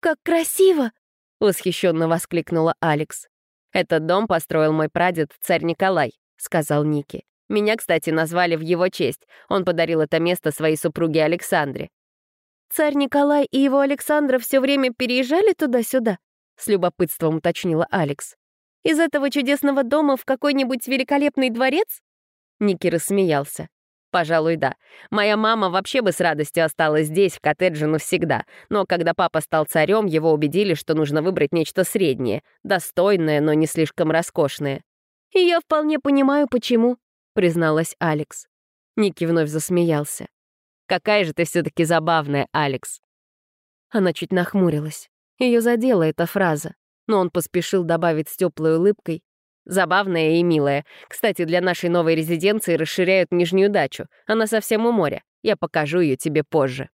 «Как красиво!» — восхищенно воскликнула Алекс. «Этот дом построил мой прадед, царь Николай», — сказал Ники. «Меня, кстати, назвали в его честь. Он подарил это место своей супруге Александре. Царь Николай и его Александра все время переезжали туда-сюда?» — с любопытством уточнила Алекс. «Из этого чудесного дома в какой-нибудь великолепный дворец?» Ники рассмеялся. «Пожалуй, да. Моя мама вообще бы с радостью осталась здесь, в коттедже, навсегда. Но когда папа стал царем, его убедили, что нужно выбрать нечто среднее, достойное, но не слишком роскошное». «И я вполне понимаю, почему», — призналась Алекс. Ники вновь засмеялся. Какая же ты все-таки забавная, Алекс!» Она чуть нахмурилась. Ее задела эта фраза, но он поспешил добавить с теплой улыбкой. «Забавная и милая. Кстати, для нашей новой резиденции расширяют нижнюю дачу. Она совсем у моря. Я покажу ее тебе позже».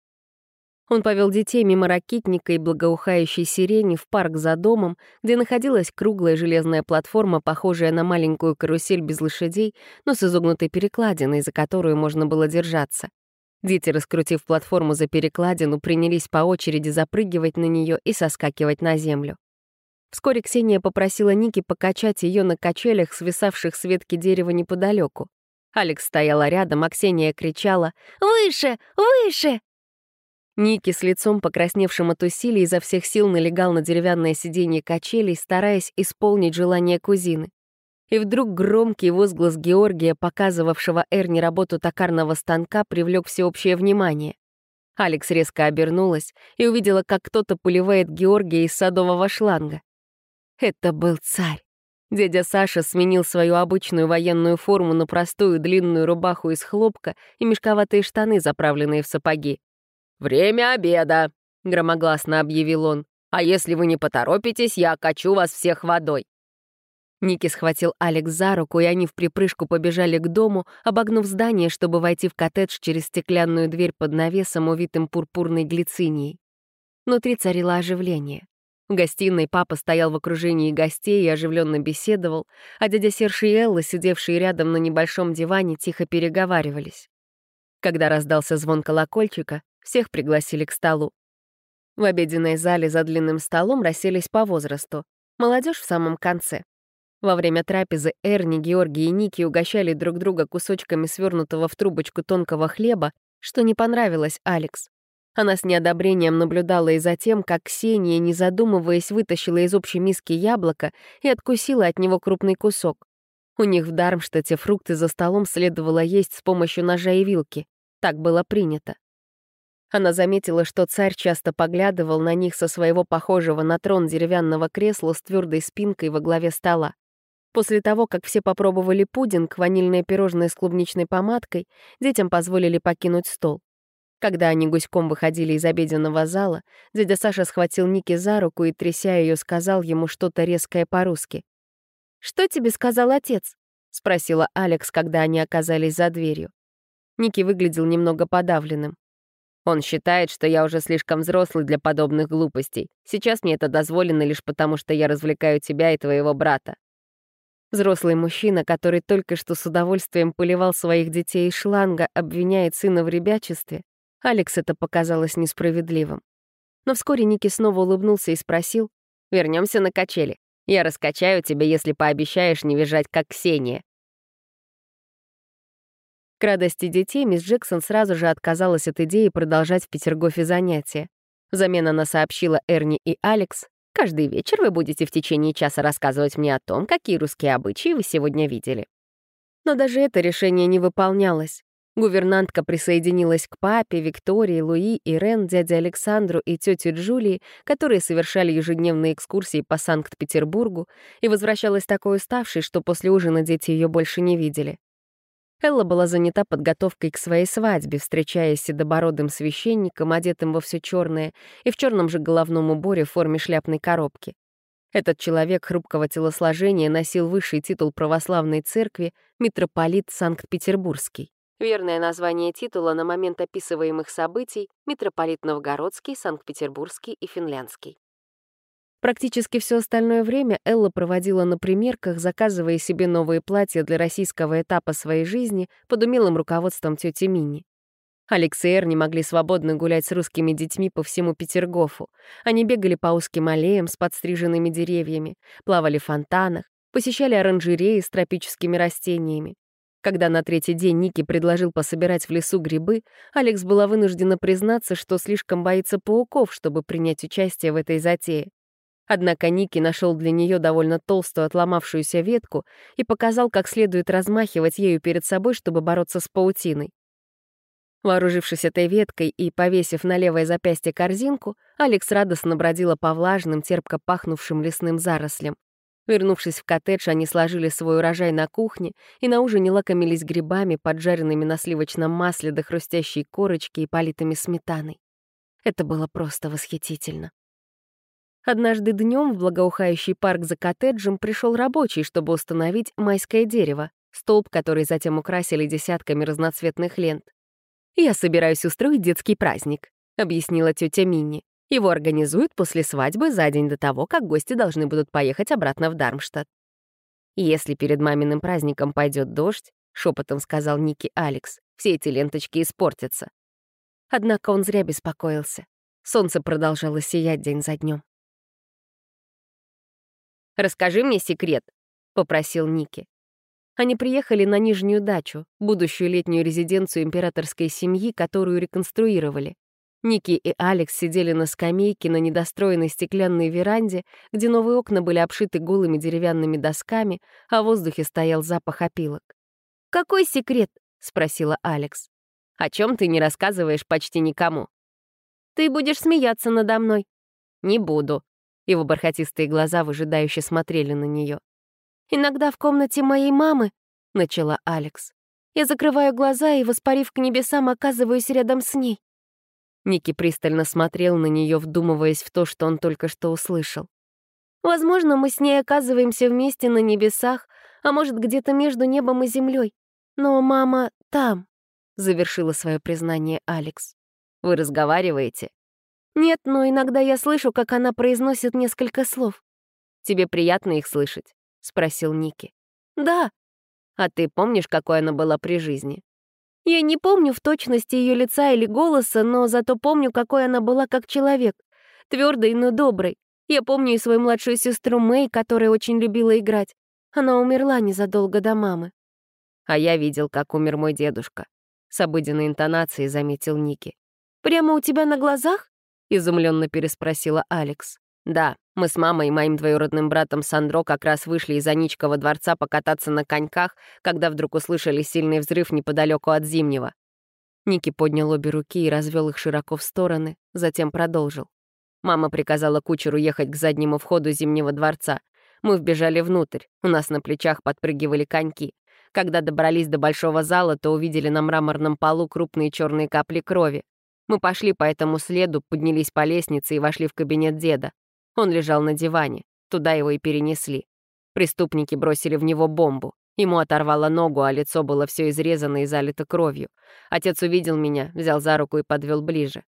Он повел детей мимо ракитника и благоухающей сирени в парк за домом, где находилась круглая железная платформа, похожая на маленькую карусель без лошадей, но с изогнутой перекладиной, за которую можно было держаться. Дети, раскрутив платформу за перекладину, принялись по очереди запрыгивать на нее и соскакивать на землю. Вскоре Ксения попросила Ники покачать ее на качелях, свисавших с ветки дерева неподалеку. Алекс стояла рядом, а Ксения кричала «Выше! Выше!». Ники с лицом, покрасневшим от усилий, изо всех сил налегал на деревянное сиденье качелей, стараясь исполнить желание кузины. И вдруг громкий возглас Георгия, показывавшего Эрни работу токарного станка, привлек всеобщее внимание. Алекс резко обернулась и увидела, как кто-то поливает Георгия из садового шланга. Это был царь. Дядя Саша сменил свою обычную военную форму на простую длинную рубаху из хлопка и мешковатые штаны, заправленные в сапоги. «Время обеда», — громогласно объявил он. «А если вы не поторопитесь, я окачу вас всех водой». Ники схватил Алекс за руку, и они в припрыжку побежали к дому, обогнув здание, чтобы войти в коттедж через стеклянную дверь под навесом, увитым пурпурной глицинией. Внутри царило оживление. В гостиной папа стоял в окружении гостей и оживленно беседовал, а дядя Серж и Элла, сидевшие рядом на небольшом диване, тихо переговаривались. Когда раздался звон колокольчика, всех пригласили к столу. В обеденной зале за длинным столом расселись по возрасту. Молодежь в самом конце, во время трапезы Эрни, Георгий и Ники угощали друг друга кусочками свернутого в трубочку тонкого хлеба, что не понравилось Алекс. Она с неодобрением наблюдала и за тем, как Ксения, не задумываясь, вытащила из общей миски яблоко и откусила от него крупный кусок. У них в Дармштадте фрукты за столом следовало есть с помощью ножа и вилки. Так было принято. Она заметила, что царь часто поглядывал на них со своего похожего на трон деревянного кресла с твердой спинкой во главе стола. После того, как все попробовали пудинг, ванильное пирожное с клубничной помадкой, детям позволили покинуть стол. Когда они гуськом выходили из обеденного зала, дядя Саша схватил Ники за руку и, тряся ее, сказал ему что-то резкое по-русски. «Что тебе сказал отец?» — спросила Алекс, когда они оказались за дверью. Ники выглядел немного подавленным. «Он считает, что я уже слишком взрослый для подобных глупостей. Сейчас мне это дозволено лишь потому, что я развлекаю тебя и твоего брата. Взрослый мужчина, который только что с удовольствием поливал своих детей из шланга, обвиняет сына в ребячестве. Алекс это показалось несправедливым. Но вскоре Ники снова улыбнулся и спросил, Вернемся на качели. Я раскачаю тебя, если пообещаешь не визжать, как Ксения». К радости детей мисс Джексон сразу же отказалась от идеи продолжать в Петергофе занятия. Взамен она сообщила Эрни и Алекс, Каждый вечер вы будете в течение часа рассказывать мне о том, какие русские обычаи вы сегодня видели». Но даже это решение не выполнялось. Гувернантка присоединилась к папе, Виктории, Луи, Ирен, дяде Александру и тете Джулии, которые совершали ежедневные экскурсии по Санкт-Петербургу, и возвращалась такой уставшей, что после ужина дети ее больше не видели. Элла была занята подготовкой к своей свадьбе, встречаясь с седобородым священником, одетым во все черное, и в черном же головном уборе в форме шляпной коробки. Этот человек хрупкого телосложения носил высший титул православной церкви митрополит Санкт-Петербургский. Верное название титула на момент описываемых событий — митрополит Новгородский, Санкт-Петербургский и Финляндский. Практически все остальное время Элла проводила на примерках, заказывая себе новые платья для российского этапа своей жизни под умелым руководством тети Мини. Алекс и Эр не могли свободно гулять с русскими детьми по всему Петергофу. Они бегали по узким аллеям с подстриженными деревьями, плавали в фонтанах, посещали оранжереи с тропическими растениями. Когда на третий день Ники предложил пособирать в лесу грибы, Алекс была вынуждена признаться, что слишком боится пауков, чтобы принять участие в этой затее. Однако Ники нашел для нее довольно толстую отломавшуюся ветку и показал, как следует размахивать ею перед собой, чтобы бороться с паутиной. Вооружившись этой веткой и повесив на левое запястье корзинку, Алекс радостно бродила по влажным, терпко пахнувшим лесным зарослям. Вернувшись в коттедж, они сложили свой урожай на кухне и на ужине лакомились грибами, поджаренными на сливочном масле до хрустящей корочки и политыми сметаной. Это было просто восхитительно. Однажды днем в благоухающий парк за коттеджем пришел рабочий, чтобы установить майское дерево, столб, который затем украсили десятками разноцветных лент. «Я собираюсь устроить детский праздник», — объяснила тетя Минни. «Его организуют после свадьбы за день до того, как гости должны будут поехать обратно в Дармштадт». «Если перед маминым праздником пойдет дождь», — шепотом сказал Ники Алекс, «все эти ленточки испортятся». Однако он зря беспокоился. Солнце продолжало сиять день за днем. «Расскажи мне секрет», — попросил Ники. Они приехали на Нижнюю дачу, будущую летнюю резиденцию императорской семьи, которую реконструировали. Ники и Алекс сидели на скамейке на недостроенной стеклянной веранде, где новые окна были обшиты голыми деревянными досками, а в воздухе стоял запах опилок. «Какой секрет?» — спросила Алекс. «О чем ты не рассказываешь почти никому?» «Ты будешь смеяться надо мной». «Не буду», его бархатистые глаза выжидающе смотрели на нее. «Иногда в комнате моей мамы», — начала Алекс, «я закрываю глаза и, воспарив к небесам, оказываюсь рядом с ней». Ники пристально смотрел на нее, вдумываясь в то, что он только что услышал. «Возможно, мы с ней оказываемся вместе на небесах, а может, где-то между небом и землей. Но мама там», — завершила свое признание Алекс. «Вы разговариваете?» «Нет, но иногда я слышу, как она произносит несколько слов». «Тебе приятно их слышать?» — спросил Ники. «Да». «А ты помнишь, какой она была при жизни?» «Я не помню в точности ее лица или голоса, но зато помню, какой она была как человек. Твердой, но доброй. Я помню и свою младшую сестру Мэй, которая очень любила играть. Она умерла незадолго до мамы. А я видел, как умер мой дедушка. С обыденной интонацией заметил Ники. «Прямо у тебя на глазах?» — изумленно переспросила Алекс. «Да, мы с мамой и моим двоюродным братом Сандро как раз вышли из Аничкова дворца покататься на коньках, когда вдруг услышали сильный взрыв неподалеку от Зимнего». Ники поднял обе руки и развел их широко в стороны, затем продолжил. Мама приказала кучеру ехать к заднему входу Зимнего дворца. Мы вбежали внутрь, у нас на плечах подпрыгивали коньки. Когда добрались до большого зала, то увидели на мраморном полу крупные черные капли крови. Мы пошли по этому следу, поднялись по лестнице и вошли в кабинет деда. Он лежал на диване. Туда его и перенесли. Преступники бросили в него бомбу. Ему оторвало ногу, а лицо было все изрезано и залито кровью. Отец увидел меня, взял за руку и подвел ближе.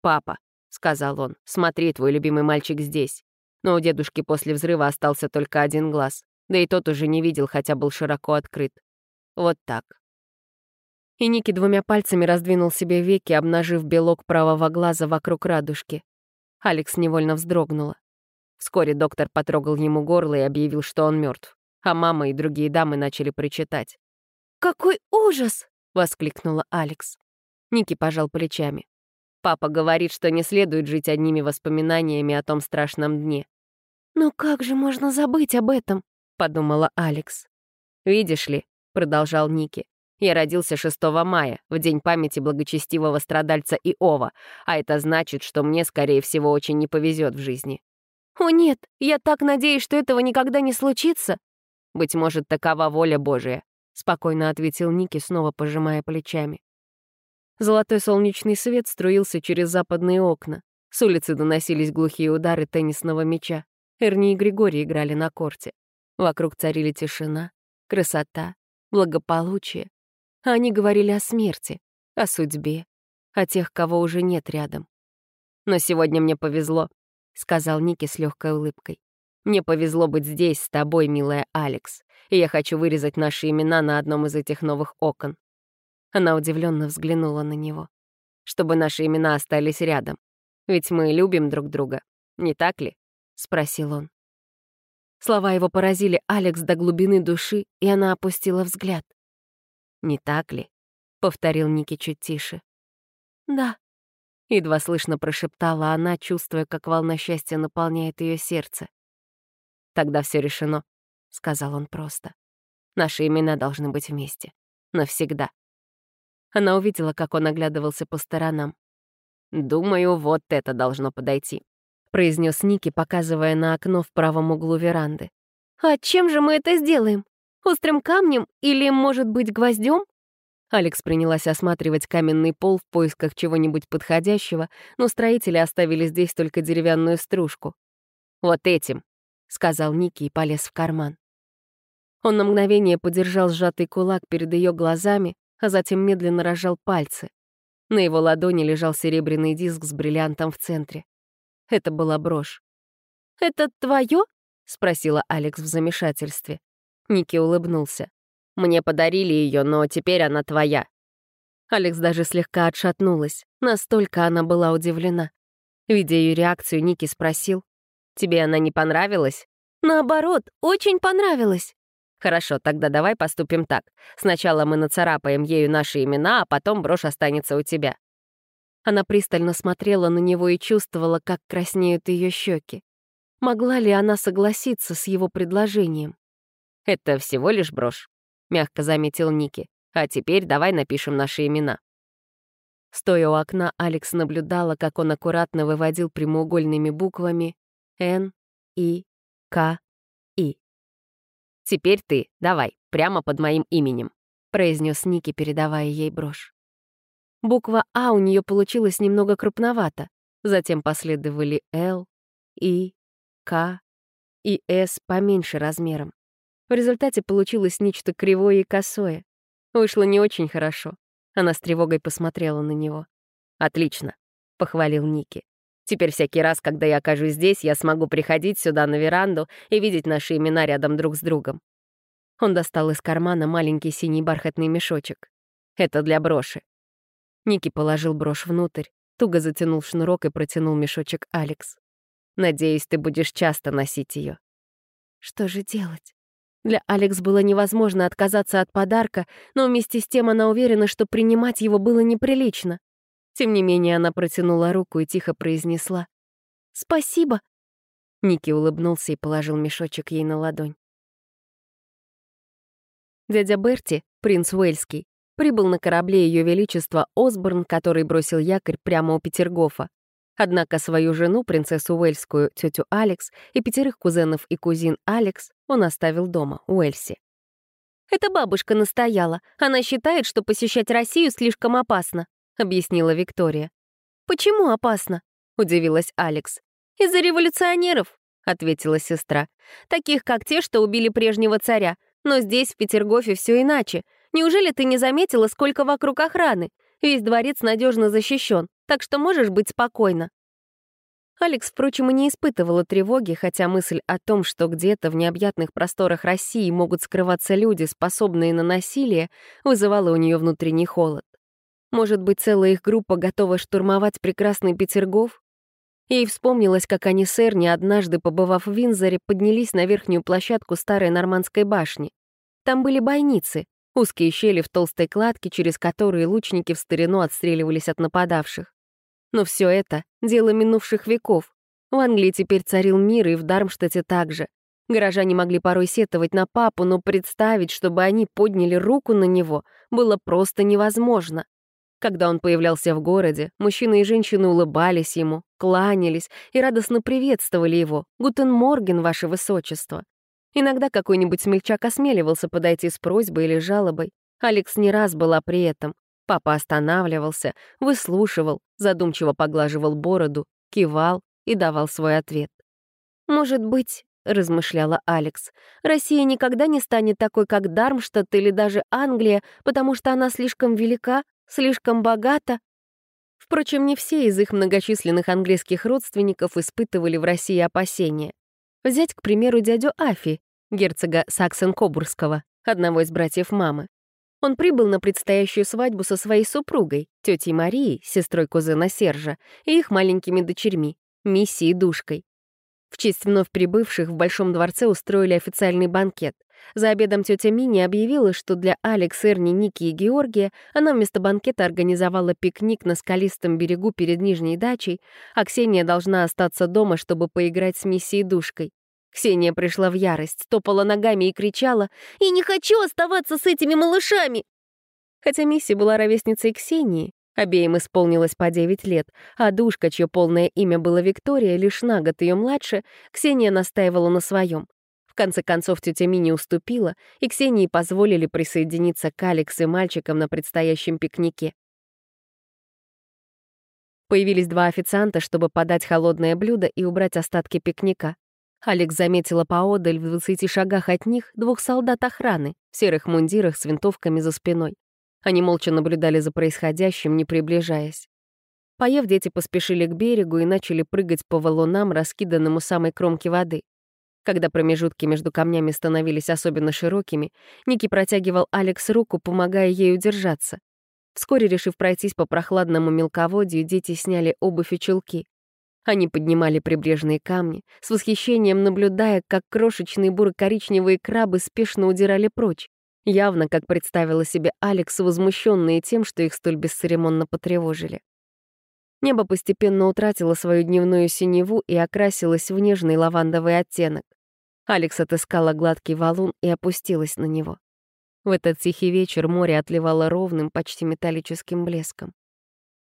«Папа», — сказал он, — «смотри, твой любимый мальчик здесь». Но у дедушки после взрыва остался только один глаз. Да и тот уже не видел, хотя был широко открыт. Вот так и Ники двумя пальцами раздвинул себе веки, обнажив белок правого глаза вокруг радужки. Алекс невольно вздрогнула. Вскоре доктор потрогал ему горло и объявил, что он мертв, а мама и другие дамы начали причитать. «Какой ужас!» — воскликнула Алекс. Ники пожал плечами. Папа говорит, что не следует жить одними воспоминаниями о том страшном дне. «Но как же можно забыть об этом?» — подумала Алекс. «Видишь ли», — продолжал Ники, я родился 6 мая, в день памяти благочестивого страдальца Иова, а это значит, что мне, скорее всего, очень не повезет в жизни. «О нет, я так надеюсь, что этого никогда не случится!» «Быть может, такова воля Божия», — спокойно ответил Ники, снова пожимая плечами. Золотой солнечный свет струился через западные окна. С улицы доносились глухие удары теннисного мяча. Эрни и Григорий играли на корте. Вокруг царили тишина, красота, благополучие. А они говорили о смерти, о судьбе, о тех, кого уже нет рядом. «Но сегодня мне повезло», — сказал Ники с легкой улыбкой. «Мне повезло быть здесь с тобой, милая Алекс, и я хочу вырезать наши имена на одном из этих новых окон». Она удивленно взглянула на него. «Чтобы наши имена остались рядом. Ведь мы любим друг друга, не так ли?» — спросил он. Слова его поразили Алекс до глубины души, и она опустила взгляд. «Не так ли?» — повторил Ники чуть тише. «Да», — едва слышно прошептала она, чувствуя, как волна счастья наполняет ее сердце. «Тогда все решено», — сказал он просто. «Наши имена должны быть вместе. Навсегда». Она увидела, как он оглядывался по сторонам. «Думаю, вот это должно подойти», — произнес Ники, показывая на окно в правом углу веранды. «А чем же мы это сделаем? Острым камнем или, может быть, гвоздем? Алекс принялась осматривать каменный пол в поисках чего-нибудь подходящего, но строители оставили здесь только деревянную стружку. «Вот этим», — сказал Ники и полез в карман. Он на мгновение подержал сжатый кулак перед ее глазами, а затем медленно разжал пальцы. На его ладони лежал серебряный диск с бриллиантом в центре. Это была брошь. «Это твое? спросила Алекс в замешательстве. Ники улыбнулся. Мне подарили ее, но теперь она твоя». Алекс даже слегка отшатнулась, настолько она была удивлена. Видя ее реакцию, Ники спросил, «Тебе она не понравилась?» «Наоборот, очень понравилась». «Хорошо, тогда давай поступим так. Сначала мы нацарапаем ею наши имена, а потом брошь останется у тебя». Она пристально смотрела на него и чувствовала, как краснеют ее щеки. Могла ли она согласиться с его предложением? «Это всего лишь брошь», — мягко заметил Ники. «А теперь давай напишем наши имена». Стоя у окна, Алекс наблюдала, как он аккуратно выводил прямоугольными буквами «Н», «И», «К», «И». «Теперь ты, давай, прямо под моим именем», — произнес Ники, передавая ей брошь. Буква «А» у нее получилась немного крупновато. Затем последовали «Л», «И», «К» и «С» поменьше размером. В результате получилось нечто кривое и косое. Вышло не очень хорошо. Она с тревогой посмотрела на него. «Отлично», — похвалил Ники. «Теперь всякий раз, когда я окажусь здесь, я смогу приходить сюда на веранду и видеть наши имена рядом друг с другом». Он достал из кармана маленький синий бархатный мешочек. «Это для броши». Ники положил брошь внутрь, туго затянул шнурок и протянул мешочек Алекс. «Надеюсь, ты будешь часто носить ее. «Что же делать?» Для Алекс было невозможно отказаться от подарка, но вместе с тем она уверена, что принимать его было неприлично. Тем не менее, она протянула руку и тихо произнесла «Спасибо». Ники улыбнулся и положил мешочек ей на ладонь. Дядя Берти, принц Уэльский, прибыл на корабле Ее Величества Осборн, который бросил якорь прямо у Петергофа. Однако свою жену, принцессу Уэльскую, тетю Алекс и пятерых кузенов и кузин Алекс он оставил дома, у Эльси. «Это бабушка настояла. Она считает, что посещать Россию слишком опасно», — объяснила Виктория. «Почему опасно?» — удивилась Алекс. «Из-за революционеров», — ответила сестра. «Таких, как те, что убили прежнего царя. Но здесь, в Петергофе, все иначе. Неужели ты не заметила, сколько вокруг охраны? Весь дворец надежно защищен так что можешь быть спокойна». Алекс, впрочем, и не испытывала тревоги, хотя мысль о том, что где-то в необъятных просторах России могут скрываться люди, способные на насилие, вызывала у нее внутренний холод. Может быть, целая их группа готова штурмовать прекрасный Петергоф? Ей вспомнилось, как они с Эрни, однажды побывав в Винзоре, поднялись на верхнюю площадку старой нормандской башни. Там были бойницы, узкие щели в толстой кладке, через которые лучники в старину отстреливались от нападавших. Но все это — дело минувших веков. В Англии теперь царил мир, и в Дармштадте также. Горожане могли порой сетовать на папу, но представить, чтобы они подняли руку на него, было просто невозможно. Когда он появлялся в городе, мужчины и женщины улыбались ему, кланялись и радостно приветствовали его. «Guten Morgen, ваше высочество!» Иногда какой-нибудь смельчак осмеливался подойти с просьбой или жалобой. Алекс не раз была при этом. Папа останавливался, выслушивал, задумчиво поглаживал бороду, кивал и давал свой ответ. Может быть, — размышляла Алекс, «Россия никогда не станет такой, как Дармштадт или даже Англия, потому что она слишком велика, слишком богата». Впрочем, не все из их многочисленных английских родственников испытывали в России опасения. Взять, к примеру, дядю Афи, герцога Саксен-Кобурского, одного из братьев мамы. Он прибыл на предстоящую свадьбу со своей супругой, тетей Марией, сестрой кузена Сержа, и их маленькими дочерьми, Мисси и Душкой. В честь вновь прибывших в Большом дворце устроили официальный банкет. За обедом тетя Мини объявила, что для Алекс, Эрни, Ники и Георгия она вместо банкета организовала пикник на скалистом берегу перед Нижней дачей, а Ксения должна остаться дома, чтобы поиграть с Миссией Душкой. Ксения пришла в ярость, топала ногами и кричала «Я не хочу оставаться с этими малышами!» Хотя Мисси была ровесницей Ксении, обеим исполнилось по 9 лет, а Душка, чье полное имя было Виктория, лишь на год ее младше, Ксения настаивала на своем. В конце концов, тетя Мини уступила, и Ксении позволили присоединиться к Алекс и мальчикам на предстоящем пикнике. Появились два официанта, чтобы подать холодное блюдо и убрать остатки пикника. Алекс заметила поодаль в двадцати шагах от них двух солдат охраны в серых мундирах с винтовками за спиной. Они молча наблюдали за происходящим, не приближаясь. Поев, дети поспешили к берегу и начали прыгать по валунам, раскиданным у самой кромки воды. Когда промежутки между камнями становились особенно широкими, Ники протягивал Алекс руку, помогая ей удержаться. Вскоре, решив пройтись по прохладному мелководью, дети сняли обувь и чулки. Они поднимали прибрежные камни, с восхищением наблюдая, как крошечные буро-коричневые крабы спешно удирали прочь, явно, как представила себе Алекс, возмущенные тем, что их столь бесцеремонно потревожили. Небо постепенно утратило свою дневную синеву и окрасилось в нежный лавандовый оттенок. Алекс отыскала гладкий валун и опустилась на него. В этот тихий вечер море отливало ровным, почти металлическим блеском.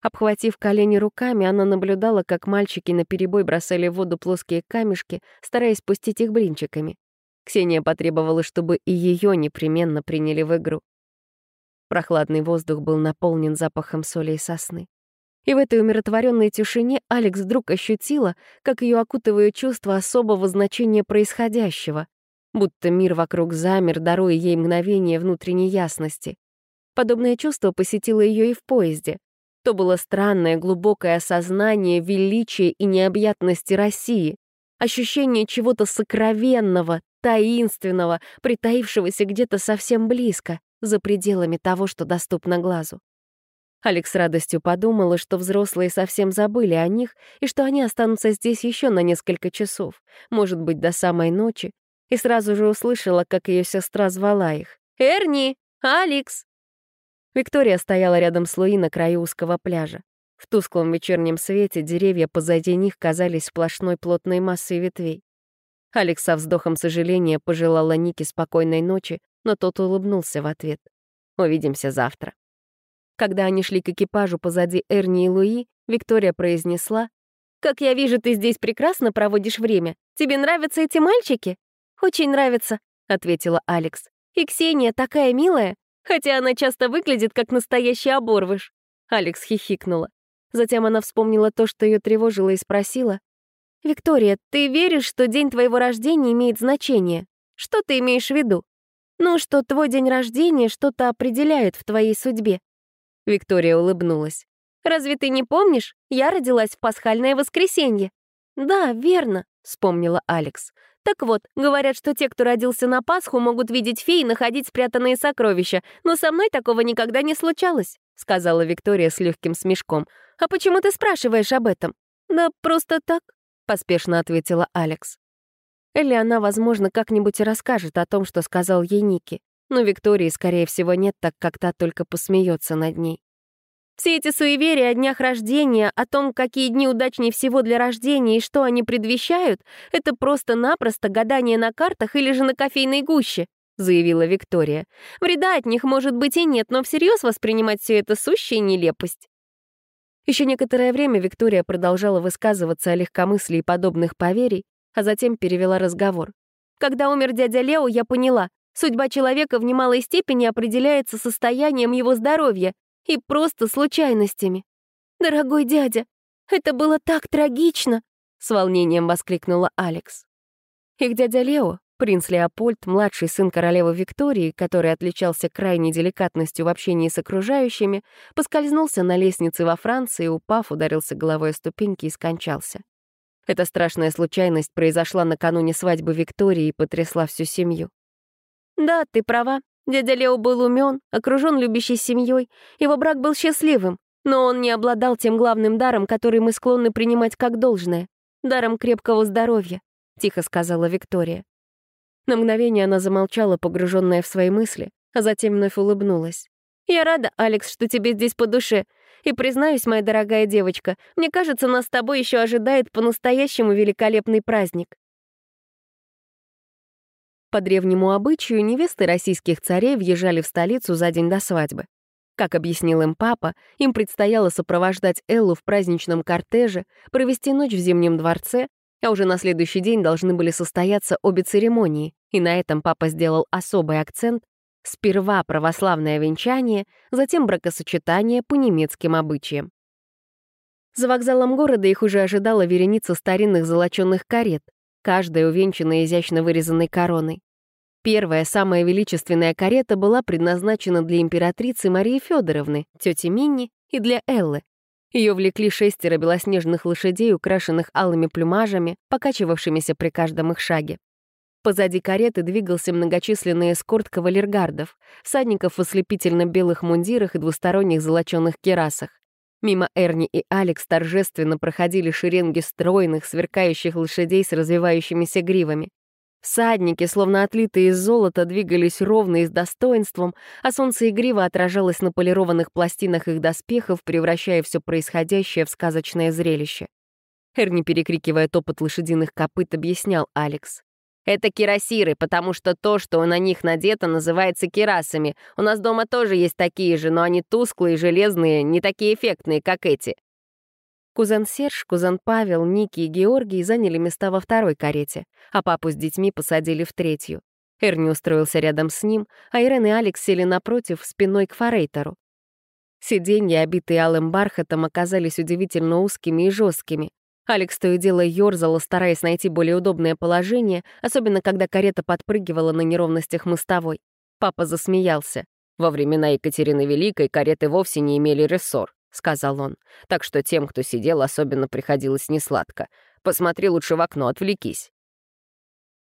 Обхватив колени руками, она наблюдала, как мальчики наперебой бросали в воду плоские камешки, стараясь пустить их блинчиками. Ксения потребовала, чтобы и ее непременно приняли в игру. Прохладный воздух был наполнен запахом соли и сосны. И в этой умиротворенной тишине Алекс вдруг ощутила, как ее окутывают чувство особого значения происходящего, будто мир вокруг замер, даруя ей мгновение внутренней ясности. Подобное чувство посетило ее и в поезде то было странное глубокое осознание величия и необъятности России, ощущение чего-то сокровенного, таинственного, притаившегося где-то совсем близко, за пределами того, что доступно глазу. Алекс с радостью подумала, что взрослые совсем забыли о них и что они останутся здесь еще на несколько часов, может быть, до самой ночи, и сразу же услышала, как ее сестра звала их. «Эрни! Алекс!» Виктория стояла рядом с Луи на краю узкого пляжа. В тусклом вечернем свете деревья позади них казались сплошной плотной массой ветвей. Алекс со вздохом сожаления пожелала Нике спокойной ночи, но тот улыбнулся в ответ. «Увидимся завтра». Когда они шли к экипажу позади Эрни и Луи, Виктория произнесла, «Как я вижу, ты здесь прекрасно проводишь время. Тебе нравятся эти мальчики?» «Очень нравятся», — ответила Алекс. «И Ксения такая милая. Хотя она часто выглядит как настоящий оборвыш. Алекс хихикнула. Затем она вспомнила то, что ее тревожило, и спросила. «Виктория, ты веришь, что день твоего рождения имеет значение? Что ты имеешь в виду? Ну, что твой день рождения что-то определяет в твоей судьбе?» Виктория улыбнулась. «Разве ты не помнишь? Я родилась в пасхальное воскресенье». «Да, верно», — вспомнила Алекс. Так вот, говорят, что те, кто родился на Пасху, могут видеть феи и находить спрятанные сокровища, но со мной такого никогда не случалось», — сказала Виктория с легким смешком. «А почему ты спрашиваешь об этом?» «Да просто так», — поспешно ответила Алекс. Или она, возможно, как-нибудь и расскажет о том, что сказал ей Ники. Но Виктории, скорее всего, нет, так как та только посмеется над ней. Все эти суеверия о днях рождения, о том, какие дни удачнее всего для рождения и что они предвещают, это просто-напросто гадание на картах или же на кофейной гуще, заявила Виктория. Вреда от них, может быть, и нет, но всерьез воспринимать все это сущая нелепость. Еще некоторое время Виктория продолжала высказываться о легкомыслии подобных поверий, а затем перевела разговор. Когда умер дядя Лео, я поняла, судьба человека в немалой степени определяется состоянием его здоровья, и просто случайностями. «Дорогой дядя, это было так трагично!» — с волнением воскликнула Алекс. Их дядя Лео, принц Леопольд, младший сын королевы Виктории, который отличался крайней деликатностью в общении с окружающими, поскользнулся на лестнице во Франции, упав, ударился головой о ступеньки и скончался. Эта страшная случайность произошла накануне свадьбы Виктории и потрясла всю семью. «Да, ты права. Дядя Лео был умен, окружен любящей семьей. Его брак был счастливым, но он не обладал тем главным даром, который мы склонны принимать как должное — даром крепкого здоровья», — тихо сказала Виктория. На мгновение она замолчала, погруженная в свои мысли, а затем вновь улыбнулась. «Я рада, Алекс, что тебе здесь по душе. И признаюсь, моя дорогая девочка, мне кажется, нас с тобой еще ожидает по-настоящему великолепный праздник». По древнему обычаю невесты российских царей въезжали в столицу за день до свадьбы. Как объяснил им папа, им предстояло сопровождать Эллу в праздничном кортеже, провести ночь в Зимнем дворце, а уже на следующий день должны были состояться обе церемонии, и на этом папа сделал особый акцент Сперва православное венчание, затем бракосочетание по немецким обычаям. За вокзалом города их уже ожидала вереница старинных золоченных карет, каждая увенчана изящно вырезанной короной. Первая, самая величественная карета была предназначена для императрицы Марии Федоровны, тети Минни и для Эллы. Ее влекли шестеро белоснежных лошадей, украшенных алыми плюмажами, покачивавшимися при каждом их шаге. Позади кареты двигался многочисленный эскорт кавалергардов, всадников в ослепительно-белых мундирах и двусторонних золоченных керасах. Мимо Эрни и Алекс торжественно проходили шеренги стройных, сверкающих лошадей с развивающимися гривами. Всадники, словно отлитые из золота, двигались ровно и с достоинством, а солнце игриво отражалось на полированных пластинах их доспехов, превращая все происходящее в сказочное зрелище. Эрни, перекрикивая топот лошадиных копыт, объяснял Алекс. Это кирасиры, потому что то, что на них надето, называется кирасами. У нас дома тоже есть такие же, но они тусклые, железные, не такие эффектные, как эти. Кузен Серж, кузен Павел, Ники и Георгий заняли места во второй карете, а папу с детьми посадили в третью. Эрни устроился рядом с ним, а Ирен и Алекс сели напротив, спиной к форейтеру. Сиденья, обитые алым бархатом, оказались удивительно узкими и жесткими, Алекс то и дело ёрзала, стараясь найти более удобное положение, особенно когда карета подпрыгивала на неровностях мостовой. Папа засмеялся. «Во времена Екатерины Великой кареты вовсе не имели рессор», — сказал он. «Так что тем, кто сидел, особенно приходилось несладко. Посмотри лучше в окно, отвлекись».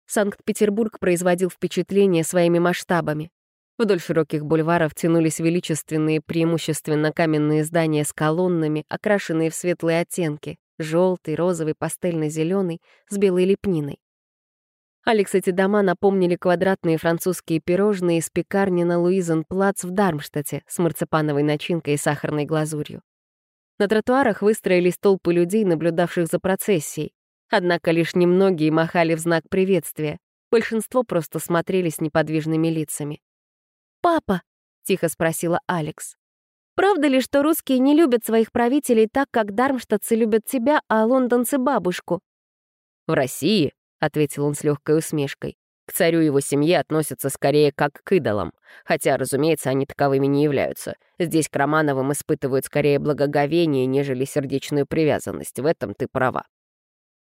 Санкт-Петербург производил впечатление своими масштабами. Вдоль широких бульваров тянулись величественные, преимущественно каменные здания с колоннами, окрашенные в светлые оттенки, Желтый, розовый, пастельно-зеленый, с белой лепниной. Алекс эти дома напомнили квадратные французские пирожные из пекарни на Луизенплац в Дармштадте с марципановой начинкой и сахарной глазурью. На тротуарах выстроились толпы людей, наблюдавших за процессией. Однако лишь немногие махали в знак приветствия. Большинство просто смотрели с неподвижными лицами. «Папа!» — тихо спросила Алекс. Правда ли, что русские не любят своих правителей так, как дармштадтцы любят тебя, а лондонцы — бабушку?» «В России», — ответил он с легкой усмешкой, «к царю его семье относятся скорее как к идолам, хотя, разумеется, они таковыми не являются. Здесь к Романовым испытывают скорее благоговение, нежели сердечную привязанность. В этом ты права».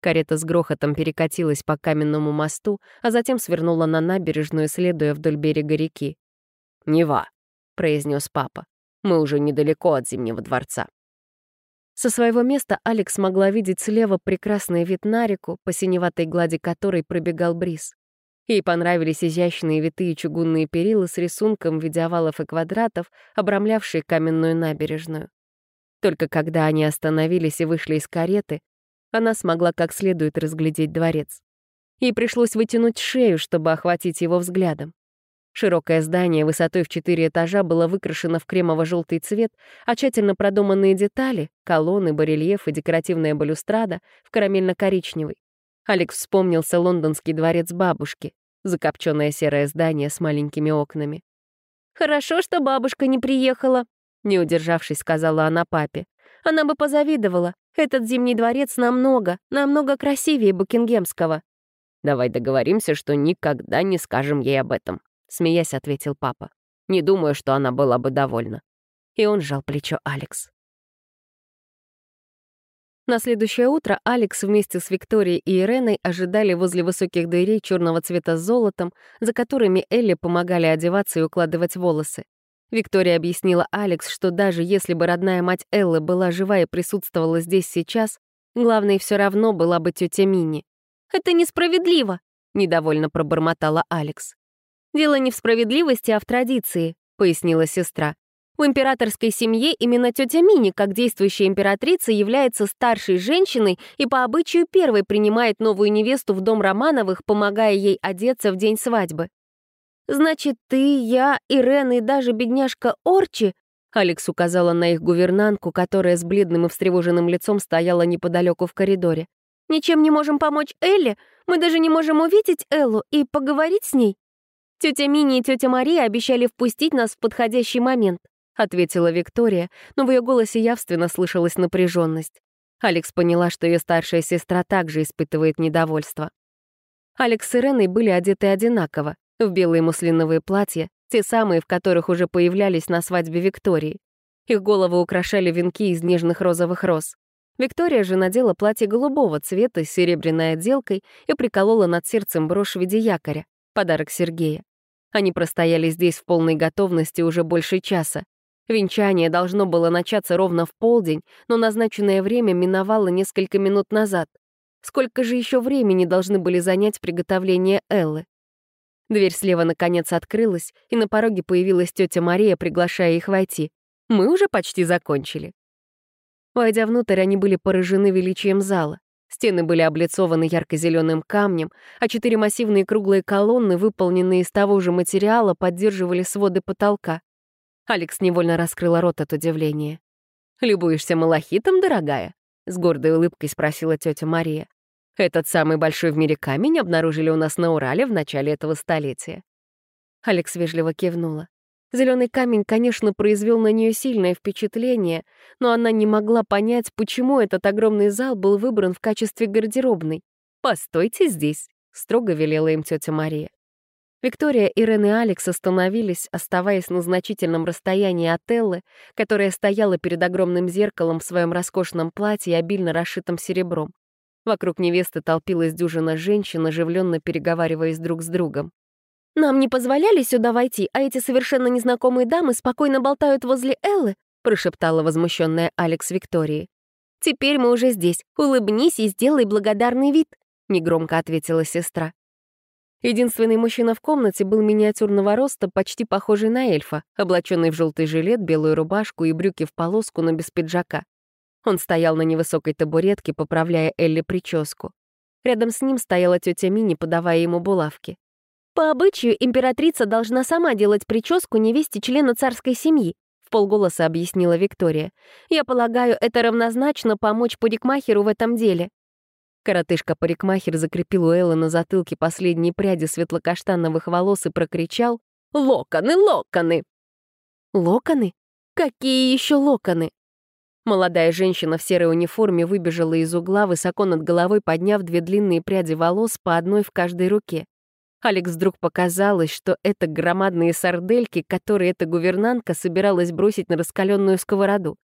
Карета с грохотом перекатилась по каменному мосту, а затем свернула на набережную, следуя вдоль берега реки. «Нева», — произнес папа. Мы уже недалеко от Зимнего дворца. Со своего места Алекс могла видеть слева прекрасный вид на реку, по синеватой глади которой пробегал бриз. Ей понравились изящные витые чугунные перила с рисунком в виде овалов и квадратов, обрамлявшие каменную набережную. Только когда они остановились и вышли из кареты, она смогла как следует разглядеть дворец. Ей пришлось вытянуть шею, чтобы охватить его взглядом. Широкое здание высотой в четыре этажа было выкрашено в кремово-желтый цвет, а тщательно продуманные детали — колонны, барельеф и декоративная балюстрада — в карамельно-коричневый. Алекс вспомнился лондонский дворец бабушки, закопченное серое здание с маленькими окнами. «Хорошо, что бабушка не приехала», — не удержавшись, сказала она папе. «Она бы позавидовала. Этот зимний дворец намного, намного красивее Букингемского». «Давай договоримся, что никогда не скажем ей об этом», — смеясь ответил папа. «Не думаю, что она была бы довольна». И он сжал плечо Алекс. На следующее утро Алекс вместе с Викторией и Иреной ожидали возле высоких дверей черного цвета с золотом, за которыми Элли помогали одеваться и укладывать волосы. Виктория объяснила Алекс, что даже если бы родная мать Эллы была жива и присутствовала здесь сейчас, главной все равно была бы тетя Мини. «Это несправедливо», — недовольно пробормотала Алекс. «Дело не в справедливости, а в традиции», — пояснила сестра. В императорской семье именно тетя Мини, как действующая императрица, является старшей женщиной и по обычаю первой принимает новую невесту в дом Романовых, помогая ей одеться в день свадьбы. «Значит, ты, я, Ирен и даже бедняжка Орчи?» Алекс указала на их гувернантку, которая с бледным и встревоженным лицом стояла неподалеку в коридоре. «Ничем не можем помочь Элле? Мы даже не можем увидеть Эллу и поговорить с ней?» Тетя Мини и тетя Мария обещали впустить нас в подходящий момент. — ответила Виктория, но в ее голосе явственно слышалась напряженность. Алекс поняла, что ее старшая сестра также испытывает недовольство. Алекс и Реной были одеты одинаково, в белые муслиновые платья, те самые, в которых уже появлялись на свадьбе Виктории. Их головы украшали венки из нежных розовых роз. Виктория же надела платье голубого цвета с серебряной отделкой и приколола над сердцем брошь в виде якоря, подарок Сергея. Они простояли здесь в полной готовности уже больше часа. Венчание должно было начаться ровно в полдень, но назначенное время миновало несколько минут назад. Сколько же еще времени должны были занять приготовление Эллы? Дверь слева наконец открылась, и на пороге появилась тетя Мария, приглашая их войти. Мы уже почти закончили. Войдя внутрь, они были поражены величием зала. Стены были облицованы ярко-зеленым камнем, а четыре массивные круглые колонны, выполненные из того же материала, поддерживали своды потолка. Алекс невольно раскрыла рот от удивления. «Любуешься малахитом, дорогая?» — с гордой улыбкой спросила тетя Мария. «Этот самый большой в мире камень обнаружили у нас на Урале в начале этого столетия». Алекс вежливо кивнула. Зеленый камень, конечно, произвел на нее сильное впечатление, но она не могла понять, почему этот огромный зал был выбран в качестве гардеробной. «Постойте здесь», — строго велела им тетя Мария. Виктория, Ирен и Алекс остановились, оставаясь на значительном расстоянии от Эллы, которая стояла перед огромным зеркалом в своем роскошном платье, обильно расшитом серебром. Вокруг невесты толпилась дюжина женщин, оживленно переговариваясь друг с другом. «Нам не позволяли сюда войти, а эти совершенно незнакомые дамы спокойно болтают возле Эллы», прошептала возмущенная Алекс Виктории. «Теперь мы уже здесь. Улыбнись и сделай благодарный вид», — негромко ответила сестра. Единственный мужчина в комнате был миниатюрного роста, почти похожий на эльфа, облаченный в желтый жилет, белую рубашку и брюки в полоску, но без пиджака. Он стоял на невысокой табуретке, поправляя Элли прическу. Рядом с ним стояла тетя Мини, подавая ему булавки. «По обычаю императрица должна сама делать прическу невесте члена царской семьи», в полголоса объяснила Виктория. «Я полагаю, это равнозначно помочь парикмахеру в этом деле». Коротышка-парикмахер закрепил у Эллы на затылке последние пряди светлокаштановых волос и прокричал «Локоны, локоны!» «Локоны? Какие еще локоны?» Молодая женщина в серой униформе выбежала из угла, высоко над головой подняв две длинные пряди волос по одной в каждой руке. Алекс вдруг показалось, что это громадные сардельки, которые эта гувернантка собиралась бросить на раскаленную сковороду.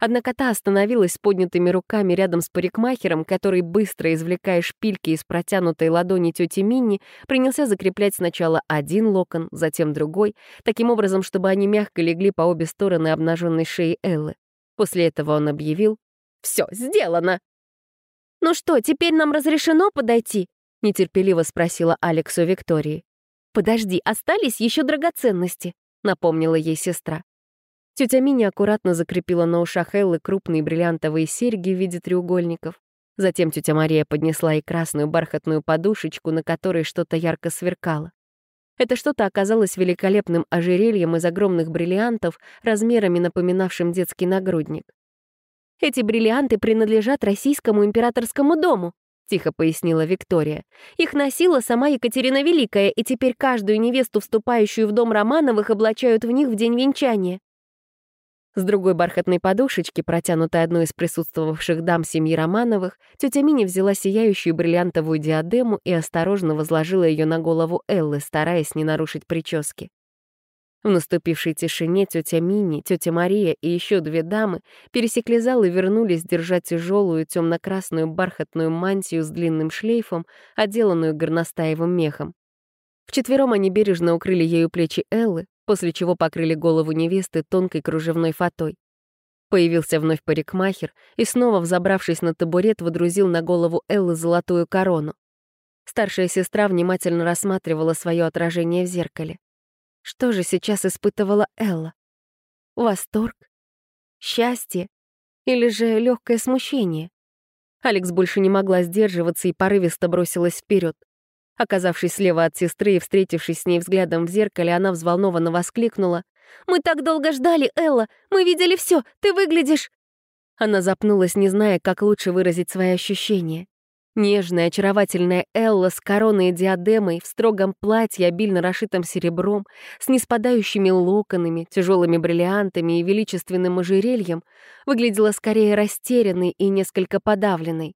Однако та остановилась с поднятыми руками рядом с парикмахером, который, быстро извлекая шпильки из протянутой ладони тети Минни, принялся закреплять сначала один локон, затем другой, таким образом, чтобы они мягко легли по обе стороны обнаженной шеи Эллы. После этого он объявил «Все, сделано!» «Ну что, теперь нам разрешено подойти?» — нетерпеливо спросила Алекс у Виктории. «Подожди, остались еще драгоценности», — напомнила ей сестра. Тетя Мини аккуратно закрепила на ушах Эллы крупные бриллиантовые серьги в виде треугольников. Затем тетя Мария поднесла и красную бархатную подушечку, на которой что-то ярко сверкало. Это что-то оказалось великолепным ожерельем из огромных бриллиантов, размерами напоминавшим детский нагрудник. «Эти бриллианты принадлежат российскому императорскому дому», — тихо пояснила Виктория. «Их носила сама Екатерина Великая, и теперь каждую невесту, вступающую в дом Романовых, облачают в них в день венчания. С другой бархатной подушечки, протянутой одной из присутствовавших дам семьи Романовых, тетя Мини взяла сияющую бриллиантовую диадему и осторожно возложила ее на голову Эллы, стараясь не нарушить прически. В наступившей тишине тетя Мини, тетя Мария и еще две дамы пересекли зал и вернулись, держа тяжелую темно-красную бархатную мантию с длинным шлейфом, отделанную горностаевым мехом. Вчетвером они бережно укрыли ею плечи Эллы, после чего покрыли голову невесты тонкой кружевной фатой. Появился вновь парикмахер и снова, взобравшись на табурет, водрузил на голову Эллы золотую корону. Старшая сестра внимательно рассматривала свое отражение в зеркале. Что же сейчас испытывала Элла? Восторг? Счастье? Или же легкое смущение? Алекс больше не могла сдерживаться и порывисто бросилась вперед. Оказавшись слева от сестры и встретившись с ней взглядом в зеркале, она взволнованно воскликнула. «Мы так долго ждали, Элла! Мы видели все! Ты выглядишь...» Она запнулась, не зная, как лучше выразить свои ощущения. Нежная, очаровательная Элла с короной и диадемой, в строгом платье, обильно расшитом серебром, с неспадающими локонами, тяжелыми бриллиантами и величественным ожерельем, выглядела скорее растерянной и несколько подавленной.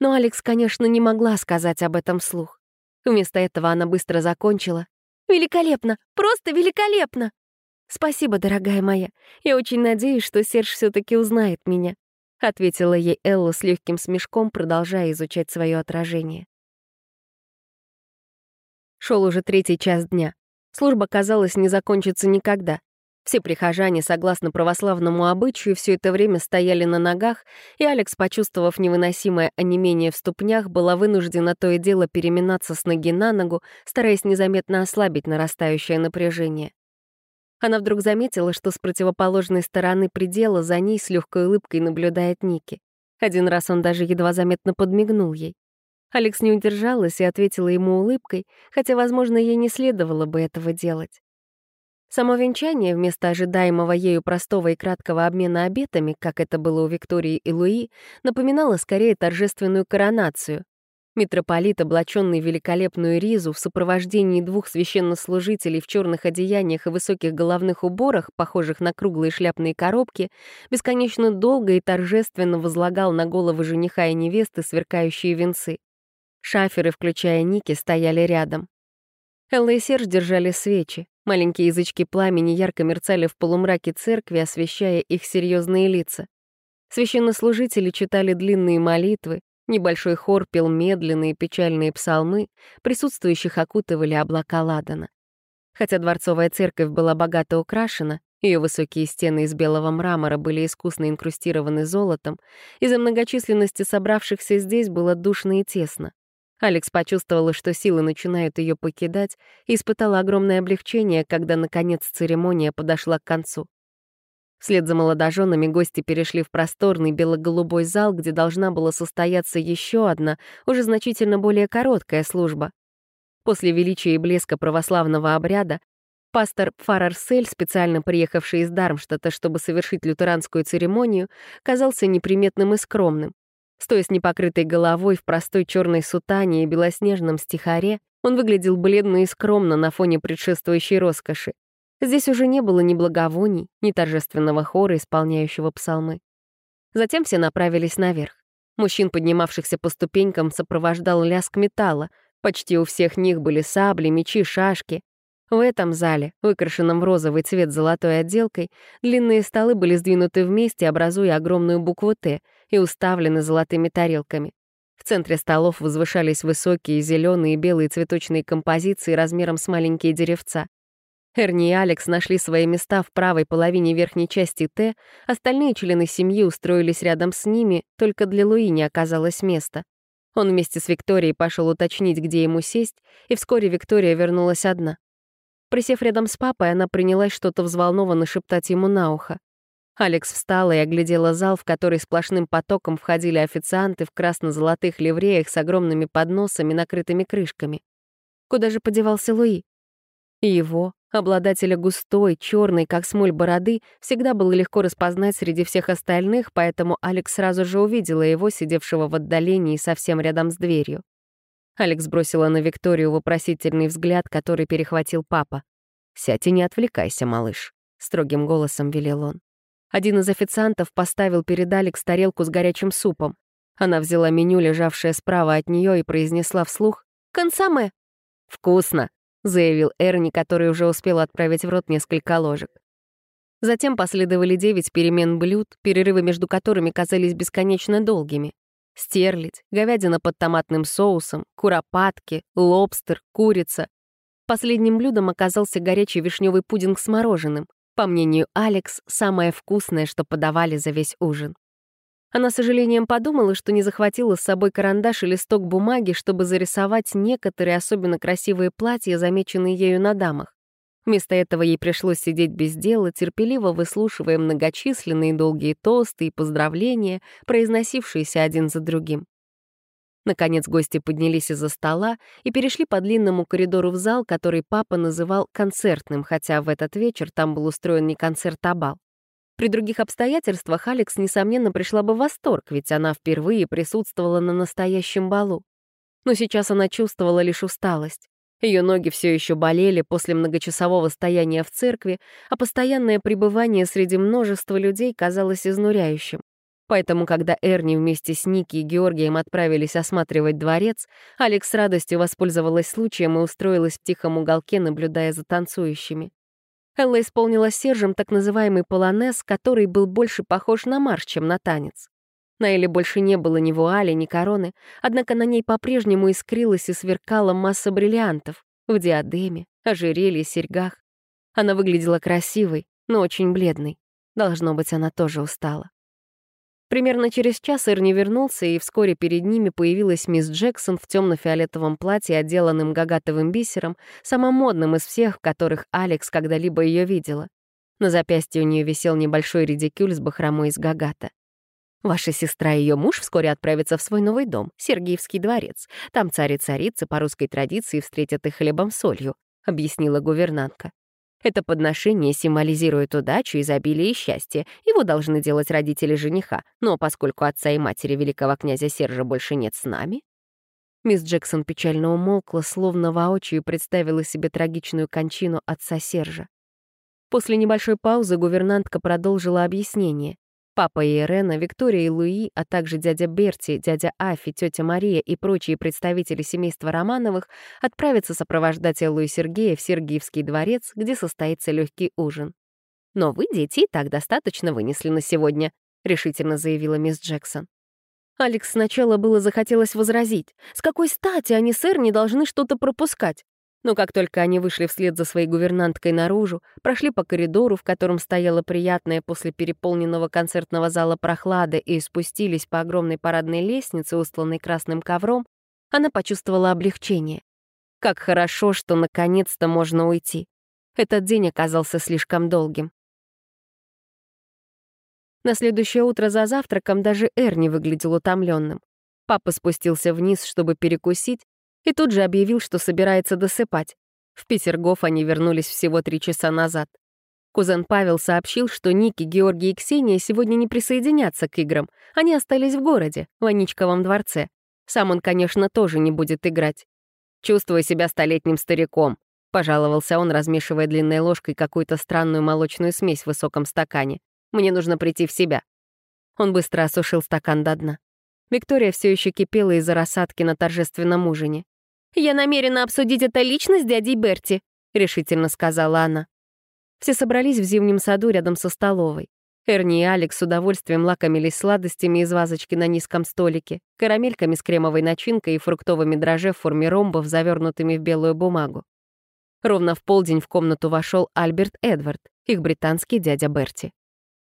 Но Алекс, конечно, не могла сказать об этом вслух. Вместо этого она быстро закончила. «Великолепно! Просто великолепно!» «Спасибо, дорогая моя. Я очень надеюсь, что Серж все таки узнает меня», — ответила ей Элла с легким смешком, продолжая изучать свое отражение. Шел уже третий час дня. Служба, казалось, не закончится никогда. Все прихожане, согласно православному обычаю, все это время стояли на ногах, и Алекс, почувствовав невыносимое онемение в ступнях, была вынуждена то и дело переминаться с ноги на ногу, стараясь незаметно ослабить нарастающее напряжение. Она вдруг заметила, что с противоположной стороны предела за ней с легкой улыбкой наблюдает Ники. Один раз он даже едва заметно подмигнул ей. Алекс не удержалась и ответила ему улыбкой, хотя, возможно, ей не следовало бы этого делать. Само венчание, вместо ожидаемого ею простого и краткого обмена обетами, как это было у Виктории и Луи, напоминало скорее торжественную коронацию. Митрополит, облаченный в великолепную ризу, в сопровождении двух священнослужителей в черных одеяниях и высоких головных уборах, похожих на круглые шляпные коробки, бесконечно долго и торжественно возлагал на головы жениха и невесты сверкающие венцы. Шаферы, включая Ники, стояли рядом. Элла и Серж держали свечи. Маленькие язычки пламени ярко мерцали в полумраке церкви, освещая их серьезные лица. Священнослужители читали длинные молитвы, небольшой хор пел медленные печальные псалмы, присутствующих окутывали облака ладана. Хотя дворцовая церковь была богато украшена, ее высокие стены из белого мрамора были искусно инкрустированы золотом, из-за многочисленности собравшихся здесь было душно и тесно. Алекс почувствовала, что силы начинают ее покидать, и испытала огромное облегчение, когда, наконец, церемония подошла к концу. Вслед за молодоженами гости перешли в просторный бело-голубой зал, где должна была состояться еще одна, уже значительно более короткая служба. После величия и блеска православного обряда пастор Фарарсель, специально приехавший из Дармштадта, чтобы совершить лютеранскую церемонию, казался неприметным и скромным. Стоя с непокрытой головой в простой черной сутане и белоснежном стихаре, он выглядел бледно и скромно на фоне предшествующей роскоши. Здесь уже не было ни благовоний, ни торжественного хора, исполняющего псалмы. Затем все направились наверх. Мужчин, поднимавшихся по ступенькам, сопровождал лязг металла. Почти у всех них были сабли, мечи, шашки. В этом зале, выкрашенном в розовый цвет золотой отделкой, длинные столы были сдвинуты вместе, образуя огромную букву «Т», и уставлены золотыми тарелками. В центре столов возвышались высокие зеленые и белые цветочные композиции размером с маленькие деревца. Эрни и Алекс нашли свои места в правой половине верхней части Т, остальные члены семьи устроились рядом с ними, только для Луи не оказалось места. Он вместе с Викторией пошел уточнить, где ему сесть, и вскоре Виктория вернулась одна. Присев рядом с папой, она принялась что-то взволнованно шептать ему на ухо. Алекс встала и оглядела зал, в который сплошным потоком входили официанты в красно-золотых ливреях с огромными подносами, накрытыми крышками. Куда же подевался Луи? Его, обладателя густой, черной, как смоль бороды, всегда было легко распознать среди всех остальных, поэтому Алекс сразу же увидела его, сидевшего в отдалении совсем рядом с дверью. Алекс бросила на Викторию вопросительный взгляд, который перехватил папа. «Сядь и не отвлекайся, малыш», — строгим голосом велел он. Один из официантов поставил перед Алекс тарелку с горячим супом. Она взяла меню, лежавшее справа от нее, и произнесла вслух «Консоме». «Вкусно», — заявил Эрни, который уже успел отправить в рот несколько ложек. Затем последовали девять перемен блюд, перерывы между которыми казались бесконечно долгими. Стерлядь, говядина под томатным соусом, куропатки, лобстер, курица. Последним блюдом оказался горячий вишневый пудинг с мороженым. По мнению Алекс, самое вкусное, что подавали за весь ужин. Она с сожалением подумала, что не захватила с собой карандаш и листок бумаги, чтобы зарисовать некоторые особенно красивые платья, замеченные ею на дамах. Вместо этого ей пришлось сидеть без дела, терпеливо выслушивая многочисленные долгие тосты и поздравления, произносившиеся один за другим. Наконец гости поднялись из-за стола и перешли по длинному коридору в зал, который папа называл концертным, хотя в этот вечер там был устроен не концерт, а бал. При других обстоятельствах Алекс, несомненно, пришла бы в восторг, ведь она впервые присутствовала на настоящем балу. Но сейчас она чувствовала лишь усталость. Ее ноги все еще болели после многочасового стояния в церкви, а постоянное пребывание среди множества людей казалось изнуряющим. Поэтому, когда Эрни вместе с Ники и Георгием отправились осматривать дворец, Алекс с радостью воспользовалась случаем и устроилась в тихом уголке, наблюдая за танцующими. Элла исполнила Сержем так называемый полонез, который был больше похож на марш, чем на танец. На Элле больше не было ни вуали, ни короны, однако на ней по-прежнему искрилась и сверкала масса бриллиантов в диадеме, ожерелье, серьгах. Она выглядела красивой, но очень бледной. Должно быть, она тоже устала. Примерно через час Эрни вернулся, и вскоре перед ними появилась мисс Джексон в темно-фиолетовом платье, отделанном гагатовым бисером, самым модным из всех, которых Алекс когда-либо ее видела. На запястье у нее висел небольшой редикюль с бахромой из гагата. Ваша сестра и ее муж вскоре отправятся в свой новый дом, Сергиевский дворец. Там царь и царица по русской традиции встретят их хлебом-солью», — объяснила гувернантка. Это подношение символизирует удачу, изобилие и счастье. Его должны делать родители жениха. Но поскольку отца и матери великого князя Сержа больше нет с нами... Мисс Джексон печально умолкла, словно воочию представила себе трагичную кончину отца Сержа. После небольшой паузы гувернантка продолжила объяснение. Папа и Ирена, Виктория и Луи, а также дядя Берти, дядя Афи, тетя Мария и прочие представители семейства Романовых отправятся сопровождать Эллу и Сергея в Сергиевский дворец, где состоится легкий ужин. «Но вы, дети, и так достаточно вынесли на сегодня», — решительно заявила мисс Джексон. Алекс сначала было захотелось возразить. С какой стати они с Эрни должны что-то пропускать? Но как только они вышли вслед за своей гувернанткой наружу, прошли по коридору, в котором стояла приятная после переполненного концертного зала прохлада, и спустились по огромной парадной лестнице, устланной красным ковром, она почувствовала облегчение. Как хорошо, что наконец-то можно уйти. Этот день оказался слишком долгим. На следующее утро за завтраком даже Эрни выглядел утомленным. Папа спустился вниз, чтобы перекусить, и тут же объявил, что собирается досыпать. В Петергоф они вернулись всего три часа назад. Кузен Павел сообщил, что Ники, Георгий и Ксения сегодня не присоединятся к играм. Они остались в городе, в Аничковом дворце. Сам он, конечно, тоже не будет играть. «Чувствую себя столетним стариком», — пожаловался он, размешивая длинной ложкой какую-то странную молочную смесь в высоком стакане. «Мне нужно прийти в себя». Он быстро осушил стакан до дна. Виктория все еще кипела из-за рассадки на торжественном ужине. «Я намерена обсудить это лично с дядей Берти», — решительно сказала она. Все собрались в зимнем саду рядом со столовой. Эрни и Алекс с удовольствием лакомились сладостями из вазочки на низком столике, карамельками с кремовой начинкой и фруктовыми дрожжи в форме ромбов, завернутыми в белую бумагу. Ровно в полдень в комнату вошел Альберт Эдвард, их британский дядя Берти.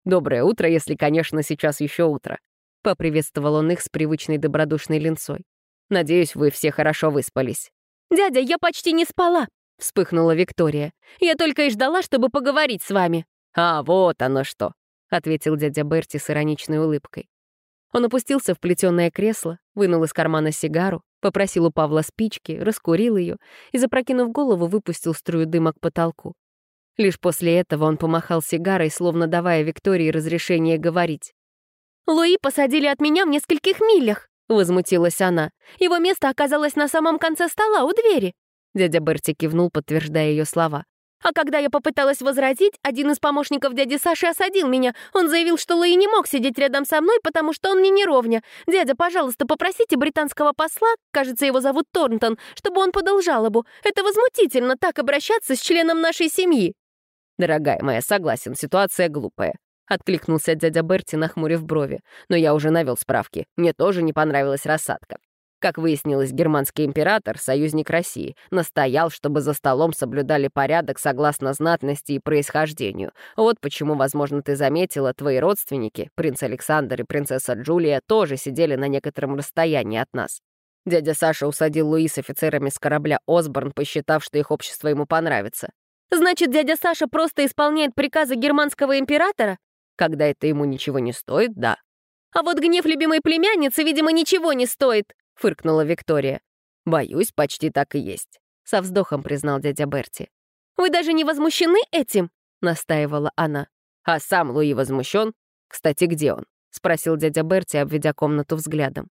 «Доброе утро, если, конечно, сейчас еще утро», — поприветствовал он их с привычной добродушной линцой. Надеюсь, вы все хорошо выспались». «Дядя, я почти не спала», — вспыхнула Виктория. «Я только и ждала, чтобы поговорить с вами». «А, вот оно что», — ответил дядя Берти с ироничной улыбкой. Он опустился в плетёное кресло, вынул из кармана сигару, попросил у Павла спички, раскурил ее и, запрокинув голову, выпустил струю дыма к потолку. Лишь после этого он помахал сигарой, словно давая Виктории разрешение говорить. «Луи посадили от меня в нескольких милях», — возмутилась она. «Его место оказалось на самом конце стола, у двери». Дядя Берти кивнул, подтверждая ее слова. А когда я попыталась возразить, один из помощников дяди Саши осадил меня. Он заявил, что Луи не мог сидеть рядом со мной, потому что он мне не ровня. Дядя, пожалуйста, попросите британского посла, кажется, его зовут Торнтон, чтобы он подал жалобу. Это возмутительно так обращаться с членом нашей семьи. Дорогая моя, согласен, ситуация глупая. Откликнулся дядя Берти, нахмурив брови. Но я уже навел справки. Мне тоже не понравилась рассадка. Как выяснилось, германский император, союзник России, настоял, чтобы за столом соблюдали порядок согласно знатности и происхождению. Вот почему, возможно, ты заметила, твои родственники, принц Александр и принцесса Джулия, тоже сидели на некотором расстоянии от нас. Дядя Саша усадил Луи с офицерами с корабля «Осборн», посчитав, что их общество ему понравится. «Значит, дядя Саша просто исполняет приказы германского императора?» «Когда это ему ничего не стоит, да». «А вот гнев любимой племянницы, видимо, ничего не стоит», — фыркнула Виктория. «Боюсь, почти так и есть», — со вздохом признал дядя Берти. «Вы даже не возмущены этим?» — настаивала она. «А сам Луи возмущен? Кстати, где он?» — спросил дядя Берти, обведя комнату взглядом.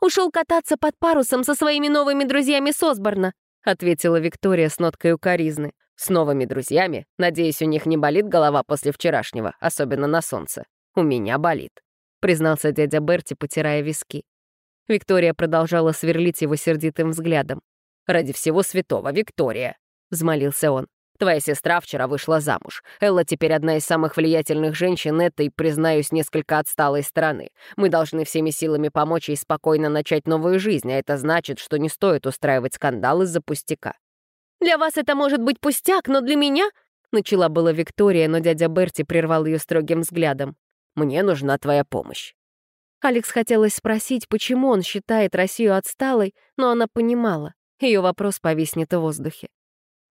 «Ушел кататься под парусом со своими новыми друзьями с Осборна», — ответила Виктория с ноткой укоризны. «С новыми друзьями? Надеюсь, у них не болит голова после вчерашнего, особенно на солнце. У меня болит», — признался дядя Берти, потирая виски. Виктория продолжала сверлить его сердитым взглядом. «Ради всего святого, Виктория!» — взмолился он. «Твоя сестра вчера вышла замуж. Элла теперь одна из самых влиятельных женщин этой, признаюсь, несколько отсталой страны. Мы должны всеми силами помочь ей спокойно начать новую жизнь, а это значит, что не стоит устраивать скандал из-за пустяка». «Для вас это может быть пустяк, но для меня...» Начала была Виктория, но дядя Берти прервал ее строгим взглядом. «Мне нужна твоя помощь. Алекс хотелось спросить, почему он считает Россию отсталой, но она понимала. Ее вопрос повиснет в воздухе.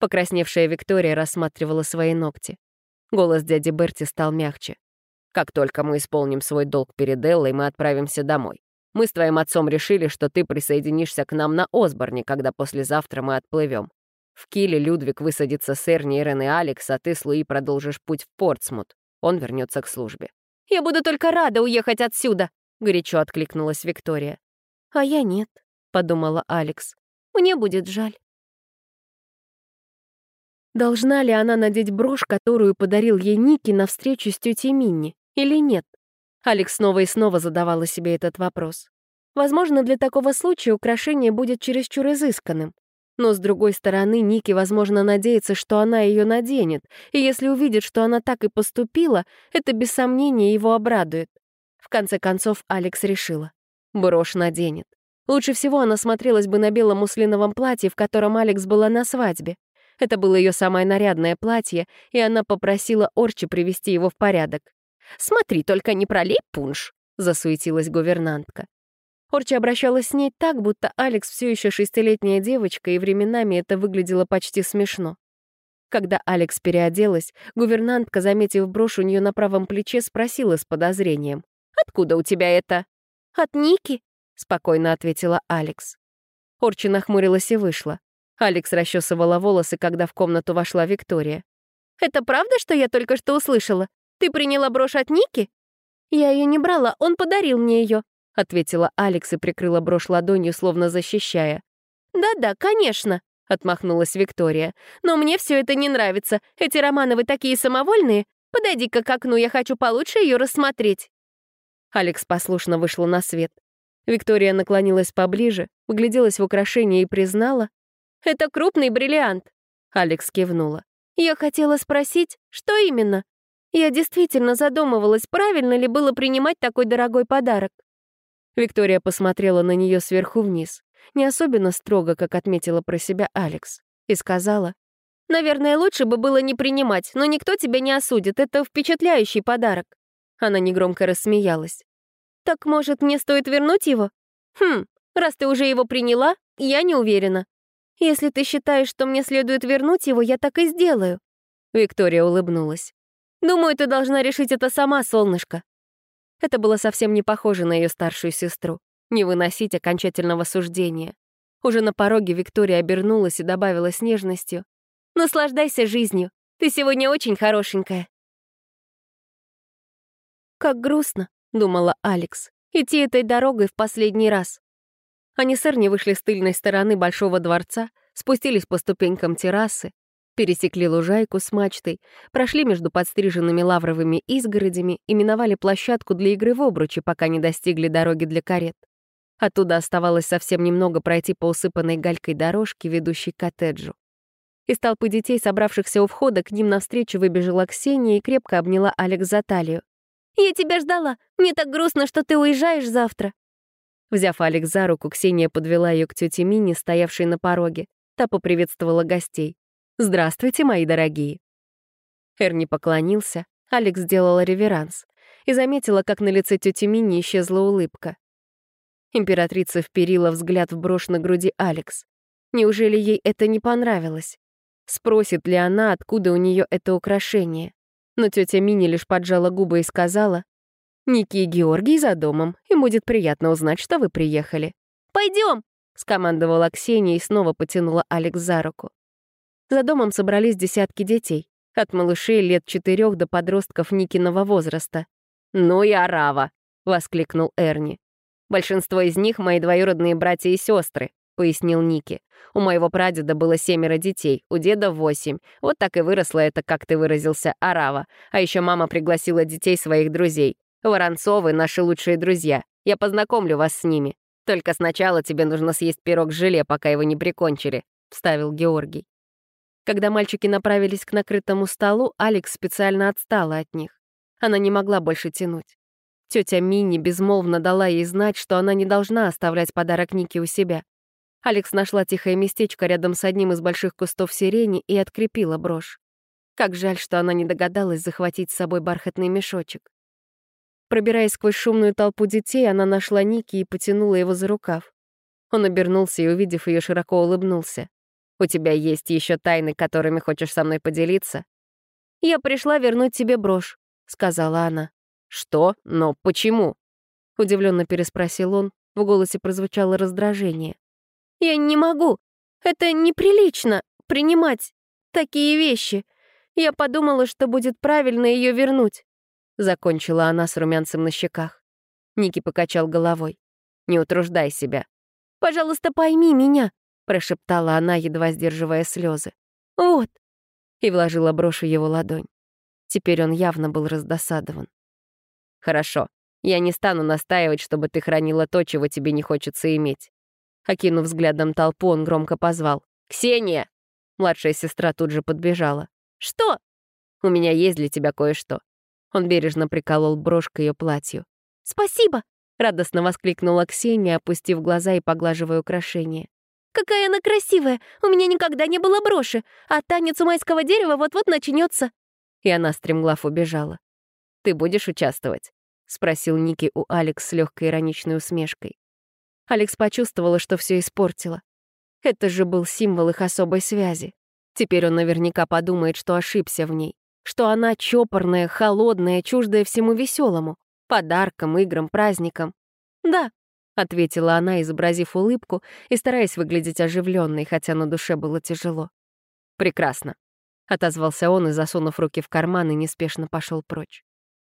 Покрасневшая Виктория рассматривала свои ногти. Голос дяди Берти стал мягче. «Как только мы исполним свой долг перед Эллой, мы отправимся домой. Мы с твоим отцом решили, что ты присоединишься к нам на Осборне, когда послезавтра мы отплывем. В Киле Людвиг высадится с Эрни, Ирен и Алекс, а ты с Луи продолжишь путь в Портсмут. Он вернется к службе». «Я буду только рада уехать отсюда», — горячо откликнулась Виктория. «А я нет», — подумала Алекс. «Мне будет жаль». Должна ли она надеть брошь, которую подарил ей Ники на встречу с тетей Минни, или нет? Алекс снова и снова задавала себе этот вопрос. Возможно, для такого случая украшение будет чересчур изысканным. Но, с другой стороны, Ники, возможно, надеется, что она ее наденет, и если увидит, что она так и поступила, это без сомнения его обрадует. В конце концов, Алекс решила. Брошь наденет. Лучше всего она смотрелась бы на белом муслиновом платье, в котором Алекс была на свадьбе. Это было ее самое нарядное платье, и она попросила Орчи привести его в порядок. «Смотри, только не пролей пунш», — засуетилась гувернантка. Орчи обращалась с ней так, будто Алекс все еще шестилетняя девочка, и временами это выглядело почти смешно. Когда Алекс переоделась, гувернантка, заметив брошь у нее на правом плече, спросила с подозрением. Откуда у тебя это?» «От Ники», — спокойно ответила Алекс. Орчи нахмурилась и вышла. Алекс расчесывала волосы, когда в комнату вошла Виктория. «Это правда, что я только что услышала? Ты приняла брошь от Ники?» «Я ее не брала, он подарил мне ее», — ответила Алекс и прикрыла брошь ладонью, словно защищая. «Да-да, конечно», — отмахнулась Виктория. «Но мне все это не нравится. Эти Романовы такие самовольные. Подойди-ка к окну, я хочу получше ее рассмотреть». Алекс послушно вышла на свет. Виктория наклонилась поближе, угляделась в украшение и признала. «Это крупный бриллиант!» Алекс кивнула. «Я хотела спросить, что именно? Я действительно задумывалась, правильно ли было принимать такой дорогой подарок». Виктория посмотрела на нее сверху вниз, не особенно строго, как отметила про себя Алекс, и сказала, «Наверное, лучше бы было не принимать, но никто тебя не осудит, это впечатляющий подарок». Она негромко рассмеялась. «Так, может, мне стоит вернуть его? Хм, раз ты уже его приняла, я не уверена. Если ты считаешь, что мне следует вернуть его, я так и сделаю». Виктория улыбнулась. «Думаю, ты должна решить это сама, солнышко». Это было совсем не похоже на ее старшую сестру. Не выносить окончательного суждения. Уже на пороге Виктория обернулась и добавила с нежностью. «Наслаждайся жизнью. Ты сегодня очень хорошенькая». «Как грустно», — думала Алекс, — «идти этой дорогой в последний раз». Они с Эрни вышли с тыльной стороны Большого дворца, спустились по ступенькам террасы. Пересекли лужайку с мачтой, прошли между подстриженными лавровыми изгородями и миновали площадку для игры в обручи, пока не достигли дороги для карет. Оттуда оставалось совсем немного пройти по усыпанной галькой дорожке, ведущей к коттеджу. Из толпы детей, собравшихся у входа, к ним навстречу выбежала Ксения и крепко обняла Алекс за талию. «Я тебя ждала. Мне так грустно, что ты уезжаешь завтра». Взяв Алекс за руку, Ксения подвела ее к тете Мине, стоявшей на пороге. Та поприветствовала гостей. «Здравствуйте, мои дорогие». Эрни поклонился, Алекс сделала реверанс и заметила, как на лице тети Мини исчезла улыбка. Императрица вперила взгляд в брошь на груди Алекс. Неужели ей это не понравилось? Спросит ли она, откуда у нее это украшение? Но тетя Мини лишь поджала губы и сказала, «Ники и Георгий за домом, им будет приятно узнать, что вы приехали». «Пойдем!» — скомандовала Ксения и снова потянула Алекс за руку. За домом собрались десятки детей, от малышей лет четырех до подростков Никиного возраста. «Ну и арава!» — воскликнул Эрни. Большинство из них — мои двоюродные братья и сестры, пояснил Ники. «У моего прадеда было семеро детей, у деда восемь. Вот так и выросла это, как ты выразился, арава. А еще мама пригласила детей своих друзей. Воронцовы — наши лучшие друзья. Я познакомлю вас с ними. Только сначала тебе нужно съесть пирог с желе, пока его не прикончили», — вставил Георгий. Когда мальчики направились к накрытому столу, Алекс специально отстала от них. Она не могла больше тянуть. Тетя Минни безмолвно дала ей знать, что она не должна оставлять подарок Нике у себя. Алекс нашла тихое местечко рядом с одним из больших кустов сирени и открепила брошь. Как жаль, что она не догадалась захватить с собой бархатный мешочек. Пробираясь сквозь шумную толпу детей, она нашла Ники и потянула его за рукав. Он обернулся и, увидев ее, широко улыбнулся. «У тебя есть еще тайны, которыми хочешь со мной поделиться?» «Я пришла вернуть тебе брошь», — сказала она. «Что? Но почему?» — удивленно переспросил он. В голосе прозвучало раздражение. «Я не могу. Это неприлично принимать такие вещи. Я подумала, что будет правильно ее вернуть». Закончила она с румянцем на щеках. Ники покачал головой. «Не утруждай себя». «Пожалуйста, пойми меня», — прошептала она, едва сдерживая слезы. «Вот». И вложила брошь в его ладонь. Теперь он явно был раздосадован. «Хорошо. Я не стану настаивать, чтобы ты хранила то, чего тебе не хочется иметь». Окинув взглядом толпу, он громко позвал. «Ксения!» Младшая сестра тут же подбежала. «Что?» «У меня есть для тебя кое-что». Он бережно приколол брошь к ее платью. «Спасибо!» — радостно воскликнула Ксения, опустив глаза и поглаживая украшение. «Какая она красивая! У меня никогда не было броши, а танец у майского дерева вот-вот начнется. И она стремглав убежала. «Ты будешь участвовать?» — спросил Ники у Алекс с легкой ироничной усмешкой. Алекс почувствовала, что все испортила. Это же был символ их особой связи. Теперь он наверняка подумает, что ошибся в ней, что она чопорная, холодная, чуждая всему веселому, подаркам, играм, праздникам. «Да», — ответила она, изобразив улыбку и стараясь выглядеть оживленной, хотя на душе было тяжело. «Прекрасно», — отозвался он и, засунув руки в карман, и неспешно пошел прочь.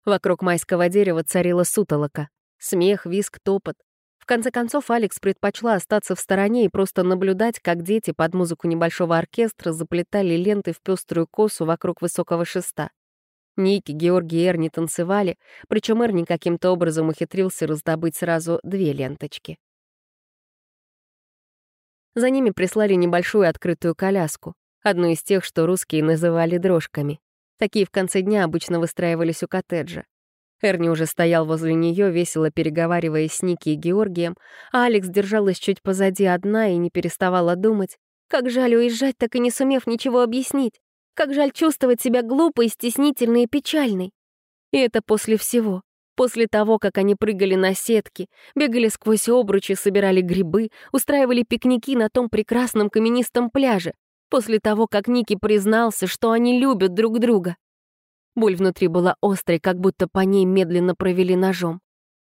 Вокруг майского дерева царила сутолока. Смех, виск, топот. В конце концов, Алекс предпочла остаться в стороне и просто наблюдать, как дети под музыку небольшого оркестра заплетали ленты в пеструю косу вокруг высокого шеста. Ники, Георгий и Эрни танцевали, причем Эрни каким-то образом ухитрился раздобыть сразу две ленточки. За ними прислали небольшую открытую коляску, одну из тех, что русские называли дрожками. Такие в конце дня обычно выстраивались у коттеджа. Эрни уже стоял возле нее, весело переговариваясь с Ники и Георгием, а Алекс держалась чуть позади одна и не переставала думать. Как жаль уезжать, так и не сумев ничего объяснить. Как жаль чувствовать себя глупой, стеснительной и печальной. И это после всего. После того, как они прыгали на сетки, бегали сквозь обручи, собирали грибы, устраивали пикники на том прекрасном каменистом пляже, после того, как Ники признался, что они любят друг друга. Боль внутри была острой, как будто по ней медленно провели ножом.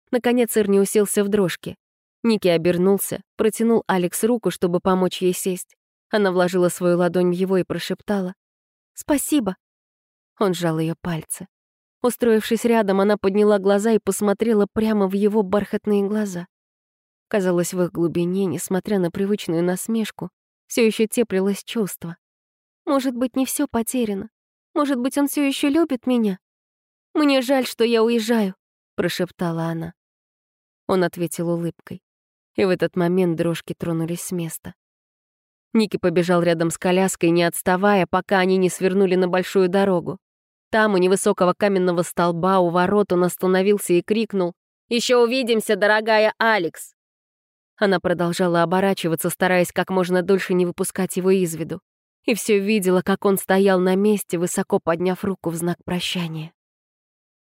Наконец Ирни уселся в дрожке. Ники обернулся, протянул Алекс руку, чтобы помочь ей сесть. Она вложила свою ладонь в его и прошептала. «Спасибо». Он сжал ее пальцы. Устроившись рядом, она подняла глаза и посмотрела прямо в его бархатные глаза. Казалось, в их глубине, несмотря на привычную насмешку, все еще теплилось чувство. Может быть, не все потеряно. Может быть, он все еще любит меня. Мне жаль, что я уезжаю, прошептала она. Он ответил улыбкой. И в этот момент дрожки тронулись с места. Ники побежал рядом с коляской, не отставая, пока они не свернули на большую дорогу. Там, у невысокого каменного столба, у ворот он остановился и крикнул «Еще увидимся, дорогая Алекс!» Она продолжала оборачиваться, стараясь как можно дольше не выпускать его из виду. И все видела, как он стоял на месте, высоко подняв руку в знак прощания.